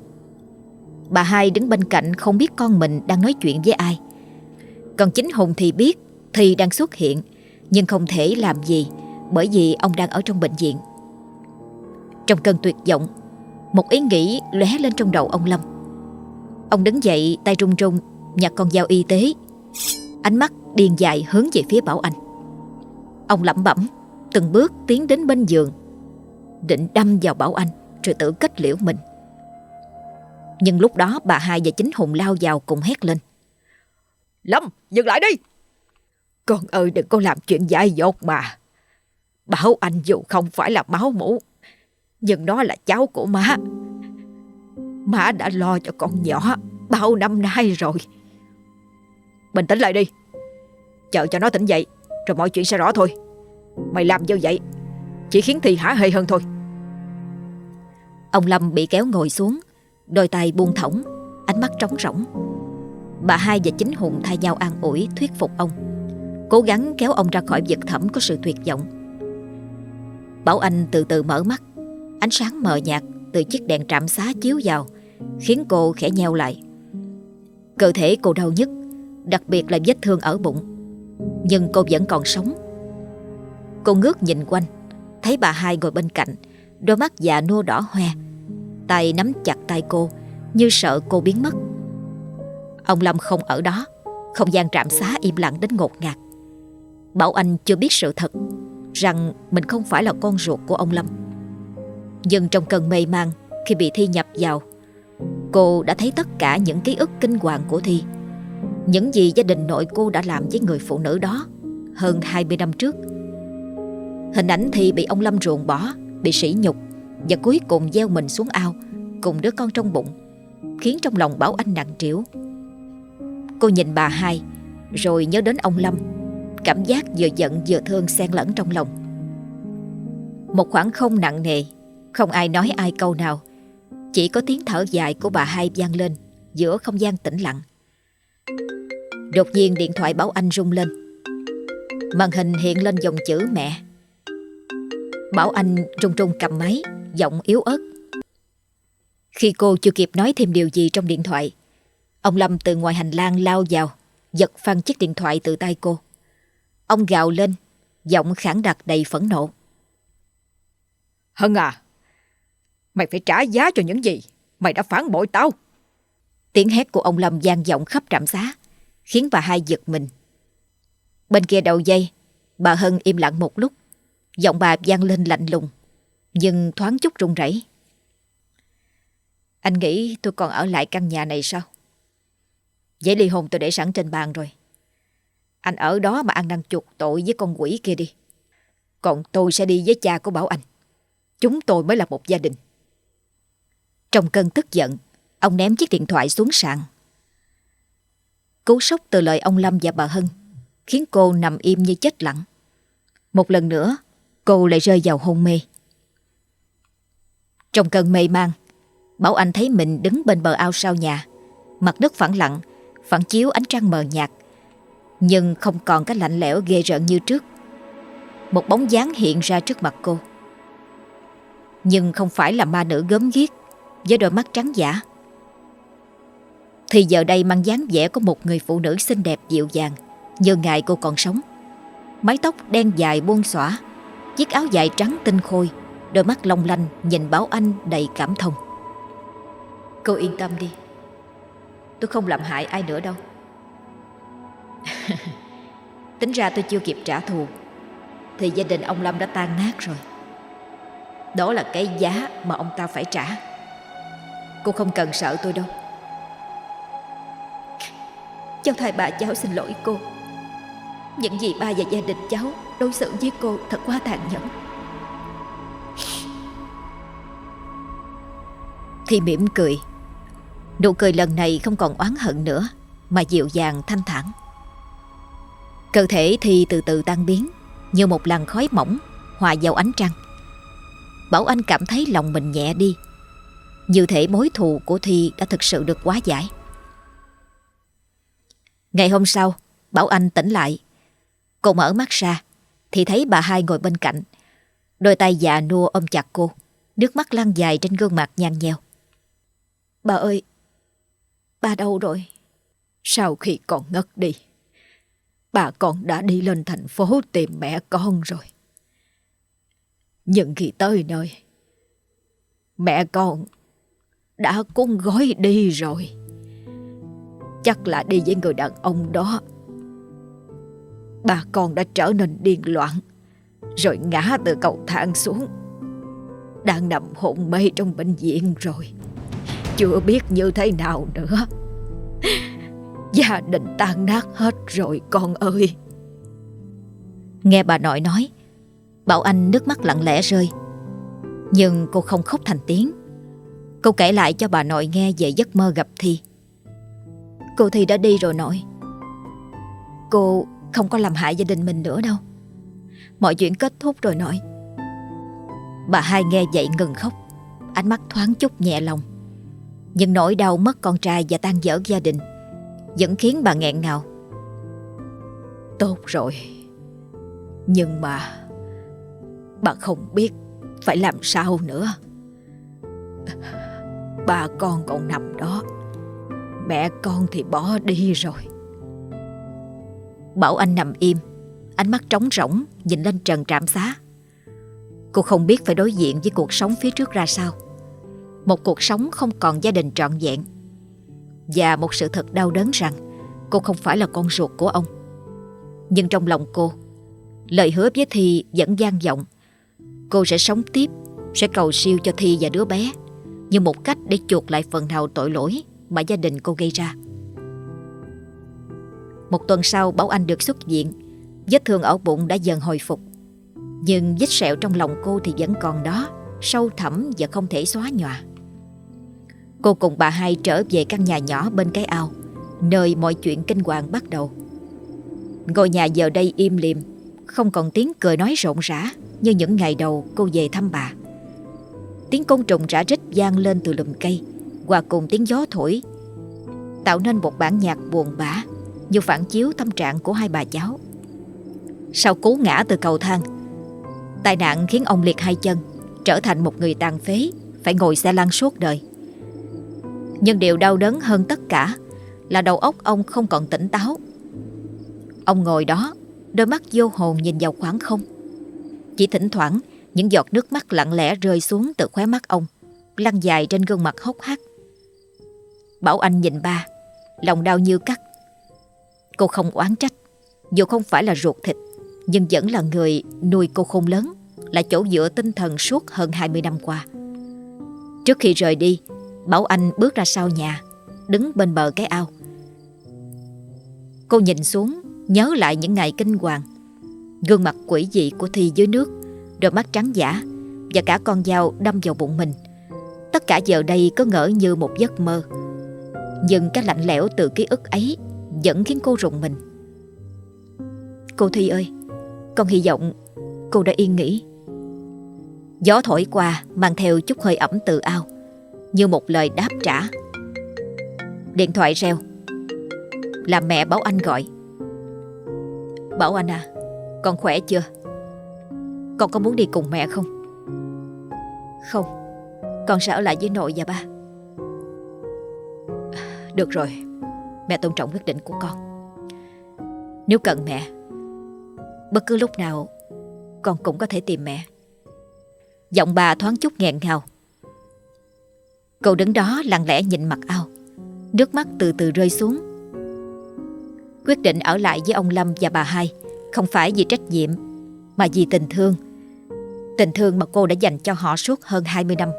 Bà hai đứng bên cạnh không biết con mình đang nói chuyện với ai. Còn chính Hùng thì biết, Thì đang xuất hiện, Nhưng không thể làm gì, Bởi vì ông đang ở trong bệnh viện. Trong cơn tuyệt vọng, Một ý nghĩ lóe lên trong đầu ông Lâm. Ông đứng dậy, tay run run, Nhặt con dao y tế. Ánh mắt điên dại hướng về phía Bảo Anh. Ông lẩm bẩm, Từng bước tiến đến bên giường, Định đâm vào Bảo Anh, Rồi tự kết liễu mình. Nhưng lúc đó bà hai và chính Hùng lao vào cùng hét lên. Lâm, dừng lại đi. Con ơi, đừng có làm chuyện dại dột mà. Bảo Anh dù không phải là máu mũ Nhưng nó là cháu của má. Má đã lo cho con nhỏ Bao năm nay rồi. Bình tĩnh lại đi. Chờ cho nó tỉnh dậy, Rồi mọi chuyện sẽ rõ thôi. Mày làm như vậy, Chỉ khiến thì hả hê hơn thôi. Ông Lâm bị kéo ngồi xuống, Đôi tay buông thõng, Ánh mắt trống rỗng. Bà hai và chính Hùng thay nhau an ủi, Thuyết phục ông. Cố gắng kéo ông ra khỏi vực thẳm có sự tuyệt vọng. Bảo Anh từ từ mở mắt. Ánh sáng mờ nhạt từ chiếc đèn trạm xá chiếu vào, Khiến cô khẽ nheo lại. Cơ thể cô đau nhức, Đặc biệt là vết thương ở bụng. Nhưng cô vẫn còn sống. Cô ngước nhìn quanh, Thấy bà hai ngồi bên cạnh, Đôi mắt già nua đỏ hoe. Tay nắm chặt tay cô, Như sợ cô biến mất. Ông Lâm không ở đó. Không gian trạm xá im lặng đến ngột ngạt. Bảo Anh chưa biết sự thật Rằng mình không phải là con ruột của ông Lâm. Nhưng trong cơn mê man, Khi bị Thi nhập vào, Cô đã thấy tất cả những ký ức kinh hoàng của Thi. Những gì gia đình nội cô đã làm với người phụ nữ đó Hơn 20 năm trước. Hình ảnh Thi bị ông Lâm ruồng bỏ, Bị sỉ nhục Và cuối cùng gieo mình xuống ao Cùng đứa con trong bụng, Khiến trong lòng Bảo Anh nặng trĩu. Cô nhìn bà hai, Rồi nhớ đến ông Lâm. Cảm giác vừa giận vừa thương xen lẫn trong lòng. Một khoảng không nặng nề, Không ai nói ai câu nào. Chỉ có tiếng thở dài của bà hai vang lên Giữa không gian tĩnh lặng. Đột nhiên điện thoại Bảo Anh rung lên. Màn hình hiện lên dòng chữ mẹ. Bảo Anh trung trung cầm máy, Giọng yếu ớt. Khi cô chưa kịp nói thêm điều gì trong điện thoại Ông Lâm từ ngoài hành lang lao vào Giật phăng chiếc điện thoại từ tay cô. Ông gào lên Giọng khẳng đặc đầy phẫn nộ. Hân à Mày phải trả giá cho những gì? Mày đã phản bội tao. Tiếng hét của ông Lâm gian vọng khắp trạm xá Khiến bà hai giật mình. Bên kia đầu dây Bà Hân im lặng một lúc. Giọng bà vang lên lạnh lùng Nhưng thoáng chút run rẩy. Anh nghĩ tôi còn ở lại căn nhà này sao Giấy ly hôn tôi để sẵn trên bàn rồi. Anh ở đó mà ăn năn chuộc tội với con quỷ kia đi. Còn tôi sẽ đi với cha của Bảo Anh. Chúng tôi mới là một gia đình. Trong cơn tức giận, Ông ném chiếc điện thoại xuống sàn. Cú sốc từ lời ông Lâm và bà Hân Khiến cô nằm im như chết lặng. Một lần nữa, Cô lại rơi vào hôn mê. Trong cơn mê man, Bảo Anh thấy mình đứng bên bờ ao sau nhà, Mặt đất phẳng lặng Phản chiếu ánh trăng mờ nhạt, Nhưng không còn cái lạnh lẽo ghê rợn như trước. Một bóng dáng hiện ra trước mặt cô. Nhưng không phải là ma nữ gớm ghiếc, Với đôi mắt trắng giả. Thì giờ đây mang dáng vẻ của một người phụ nữ xinh đẹp dịu dàng Như ngày cô còn sống. Mái tóc đen dài buông xõa, Chiếc áo dài trắng tinh khôi, Đôi mắt long lanh nhìn Bảo Anh đầy cảm thông. Cô yên tâm đi. Tôi không làm hại ai nữa đâu. Tính ra tôi chưa kịp trả thù, Thì gia đình ông Lâm đã tan nát rồi. Đó là cái giá mà ông ta phải trả. Cô không cần sợ tôi đâu. Cháu thay bà cháu xin lỗi cô. Những gì ba và gia đình cháu Đối xử với cô thật quá tàn nhẫn. Thì mỉm cười Nụ cười lần này không còn oán hận nữa, Mà dịu dàng, thanh thản. Cơ thể thì từ từ tan biến, Như một làn khói mỏng, Hòa vào ánh trăng. Bảo Anh cảm thấy lòng mình nhẹ đi. Như thể mối thù của Thi đã thực sự được quá giải. Ngày hôm sau, Bảo Anh tỉnh lại. Cô mở mắt ra, Thì thấy bà hai ngồi bên cạnh. Đôi tay già nua ôm chặt cô, Nước mắt lăn dài trên gương mặt nhăn nheo Bà ơi Bà đâu rồi? Sau khi con ngất đi, bà con đã đi lên thành phố tìm mẹ con rồi. Nhưng khi tới nơi, mẹ con đã cuốn gói đi rồi. Chắc là đi với người đàn ông đó Bà con đã trở nên điên loạn Rồi ngã từ cầu thang xuống Đang nằm hôn mê trong bệnh viện rồi chưa biết như thế nào nữa. Gia đình tan nát hết rồi, con ơi. Nghe bà nội nói, Bảo Anh nước mắt lặng lẽ rơi. Nhưng cô không khóc thành tiếng. Cô kể lại cho bà nội nghe về giấc mơ gặp Thi. Cô Thi đã đi rồi nội. Cô không có làm hại gia đình mình nữa đâu. Mọi chuyện kết thúc rồi nội. Bà hai nghe vậy ngừng khóc. Ánh mắt thoáng chút nhẹ lòng. Nhưng nỗi đau mất con trai và tan vỡ gia đình Vẫn khiến bà nghẹn ngào. Tốt rồi. Nhưng mà Bà không biết Phải làm sao nữa. Ba con còn nằm đó. Mẹ con thì bỏ đi rồi. Bảo Anh nằm im. Ánh mắt trống rỗng Nhìn lên trần trạm xá. Cô không biết phải đối diện với cuộc sống phía trước ra sao. Một cuộc sống không còn gia đình trọn vẹn. Và một sự thật đau đớn rằng Cô không phải là con ruột của ông. Nhưng trong lòng cô, Lời hứa với Thi vẫn vang vọng. Cô sẽ sống tiếp, Sẽ cầu siêu cho Thi và đứa bé Như một cách để chuộc lại phần nào tội lỗi Mà gia đình cô gây ra. Một tuần sau, Bảo Anh được xuất viện. Vết thương ở bụng đã dần hồi phục. Nhưng vết sẹo trong lòng cô thì vẫn còn đó, Sâu thẳm và không thể xóa nhòa. Cô cùng bà hai trở về căn nhà nhỏ bên cái ao, Nơi mọi chuyện kinh hoàng bắt đầu. Ngôi nhà giờ đây im lìm, Không còn tiếng cười nói rộn rã Như những ngày đầu cô về thăm bà. Tiếng côn trùng rã rít vang lên từ lùm cây, Hòa cùng tiếng gió thổi, Tạo nên một bản nhạc buồn bã Như phản chiếu tâm trạng của hai bà cháu. Sau cú ngã từ cầu thang, Tai nạn khiến ông liệt hai chân, Trở thành một người tàn phế, Phải ngồi xe lăn suốt đời. Nhưng điều đau đớn hơn tất cả. Là đầu óc ông không còn tỉnh táo. Ông ngồi đó, Đôi mắt vô hồn nhìn vào khoảng không. Chỉ thỉnh thoảng, Những giọt nước mắt lặng lẽ rơi xuống từ khóe mắt ông, Lăn dài trên gương mặt hốc hác. Bảo Anh nhìn ba, Lòng đau như cắt. Cô không oán trách, Dù không phải là ruột thịt, Nhưng vẫn là người nuôi cô khôn lớn, Là chỗ dựa tinh thần suốt hơn 20 năm qua. Trước khi rời đi Bảo Anh bước ra sau nhà, Đứng bên bờ cái ao. Cô nhìn xuống, Nhớ lại những ngày kinh hoàng, Gương mặt quỷ dị của Thi dưới nước, Đôi mắt trắng giả Và cả con dao đâm vào bụng mình. Tất cả giờ đây có ngỡ như một giấc mơ. Nhưng cái lạnh lẽo từ ký ức ấy Vẫn khiến cô rùng mình. Cô Thi ơi, Con hy vọng cô đã yên nghỉ. Gió thổi qua, Mang theo chút hơi ẩm từ ao. Như một lời đáp trả. Điện thoại reo. Là mẹ Bảo Anh gọi. Bảo Anh à Con khỏe chưa? Con có muốn đi cùng mẹ không? Không, Con sẽ ở lại với nội và ba. Được rồi, Mẹ tôn trọng quyết định của con. Nếu cần mẹ, Bất cứ lúc nào Con cũng có thể tìm mẹ. Giọng bà thoáng chút nghẹn ngào. Cô đứng đó lặng lẽ nhìn mặt ao. Nước mắt từ từ rơi xuống. Quyết định ở lại với ông Lâm và bà hai Không phải vì trách nhiệm, Mà vì tình thương. Tình thương mà cô đã dành cho họ suốt hơn 20 năm.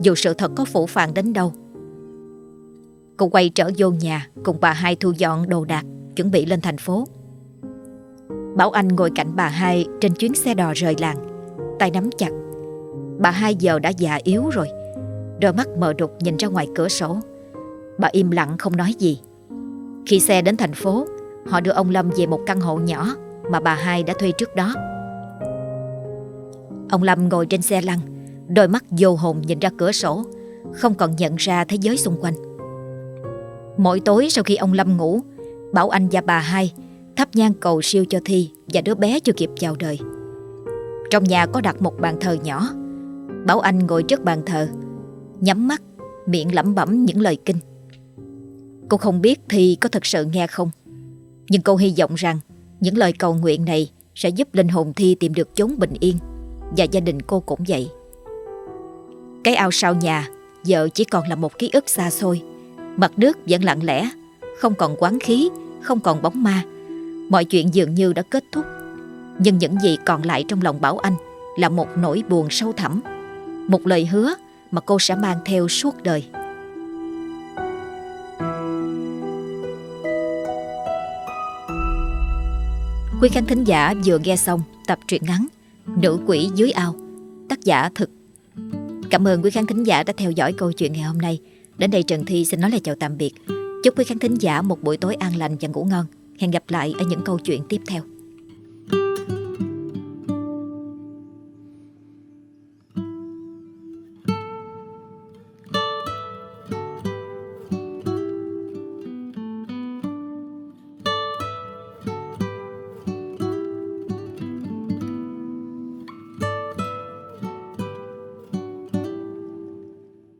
Dù sự thật có phủ phàng đến đâu. Cô quay trở vô nhà Cùng bà hai thu dọn đồ đạc, Chuẩn bị lên thành phố. Bảo Anh ngồi cạnh bà hai Trên chuyến xe đò rời làng, Tay nắm chặt. Bà hai giờ đã già yếu rồi. Đôi mắt mờ đục nhìn ra ngoài cửa sổ. Bà im lặng không nói gì. Khi xe đến thành phố, Họ đưa ông Lâm về một căn hộ nhỏ Mà bà hai đã thuê trước đó. Ông Lâm ngồi trên xe lăn, Đôi mắt vô hồn nhìn ra cửa sổ, Không còn nhận ra thế giới xung quanh. Mỗi tối sau khi ông Lâm ngủ, Bảo Anh và bà hai Thắp nhang cầu siêu cho Thi Và đứa bé chưa kịp chào đời. Trong nhà có đặt một bàn thờ nhỏ. Bảo Anh ngồi trước bàn thờ Nhắm mắt Miệng lẩm bẩm những lời kinh. Cô không biết Thi có thật sự nghe không? Nhưng cô hy vọng rằng Những lời cầu nguyện này Sẽ giúp linh hồn Thi tìm được chốn bình yên Và gia đình cô cũng vậy. Cái ao sau nhà Giờ chỉ còn là một ký ức xa xôi. Mặt nước vẫn lặng lẽ không còn quán khí, không còn bóng ma. Mọi chuyện dường như đã kết thúc. Nhưng những gì còn lại trong lòng Bảo Anh là một nỗi buồn sâu thẳm, một lời hứa mà cô sẽ mang theo suốt đời. Quý khán thính giả vừa nghe xong tập truyện ngắn Nữ quỷ dưới ao, tác giả thực. Cảm ơn quý khán thính giả đã theo dõi câu chuyện ngày hôm nay. Đến đây Trần Thi xin nói lời chào tạm biệt. Chúc quý khán thính giả một buổi tối an lành và ngủ ngon. Hẹn gặp lại ở những câu chuyện tiếp theo.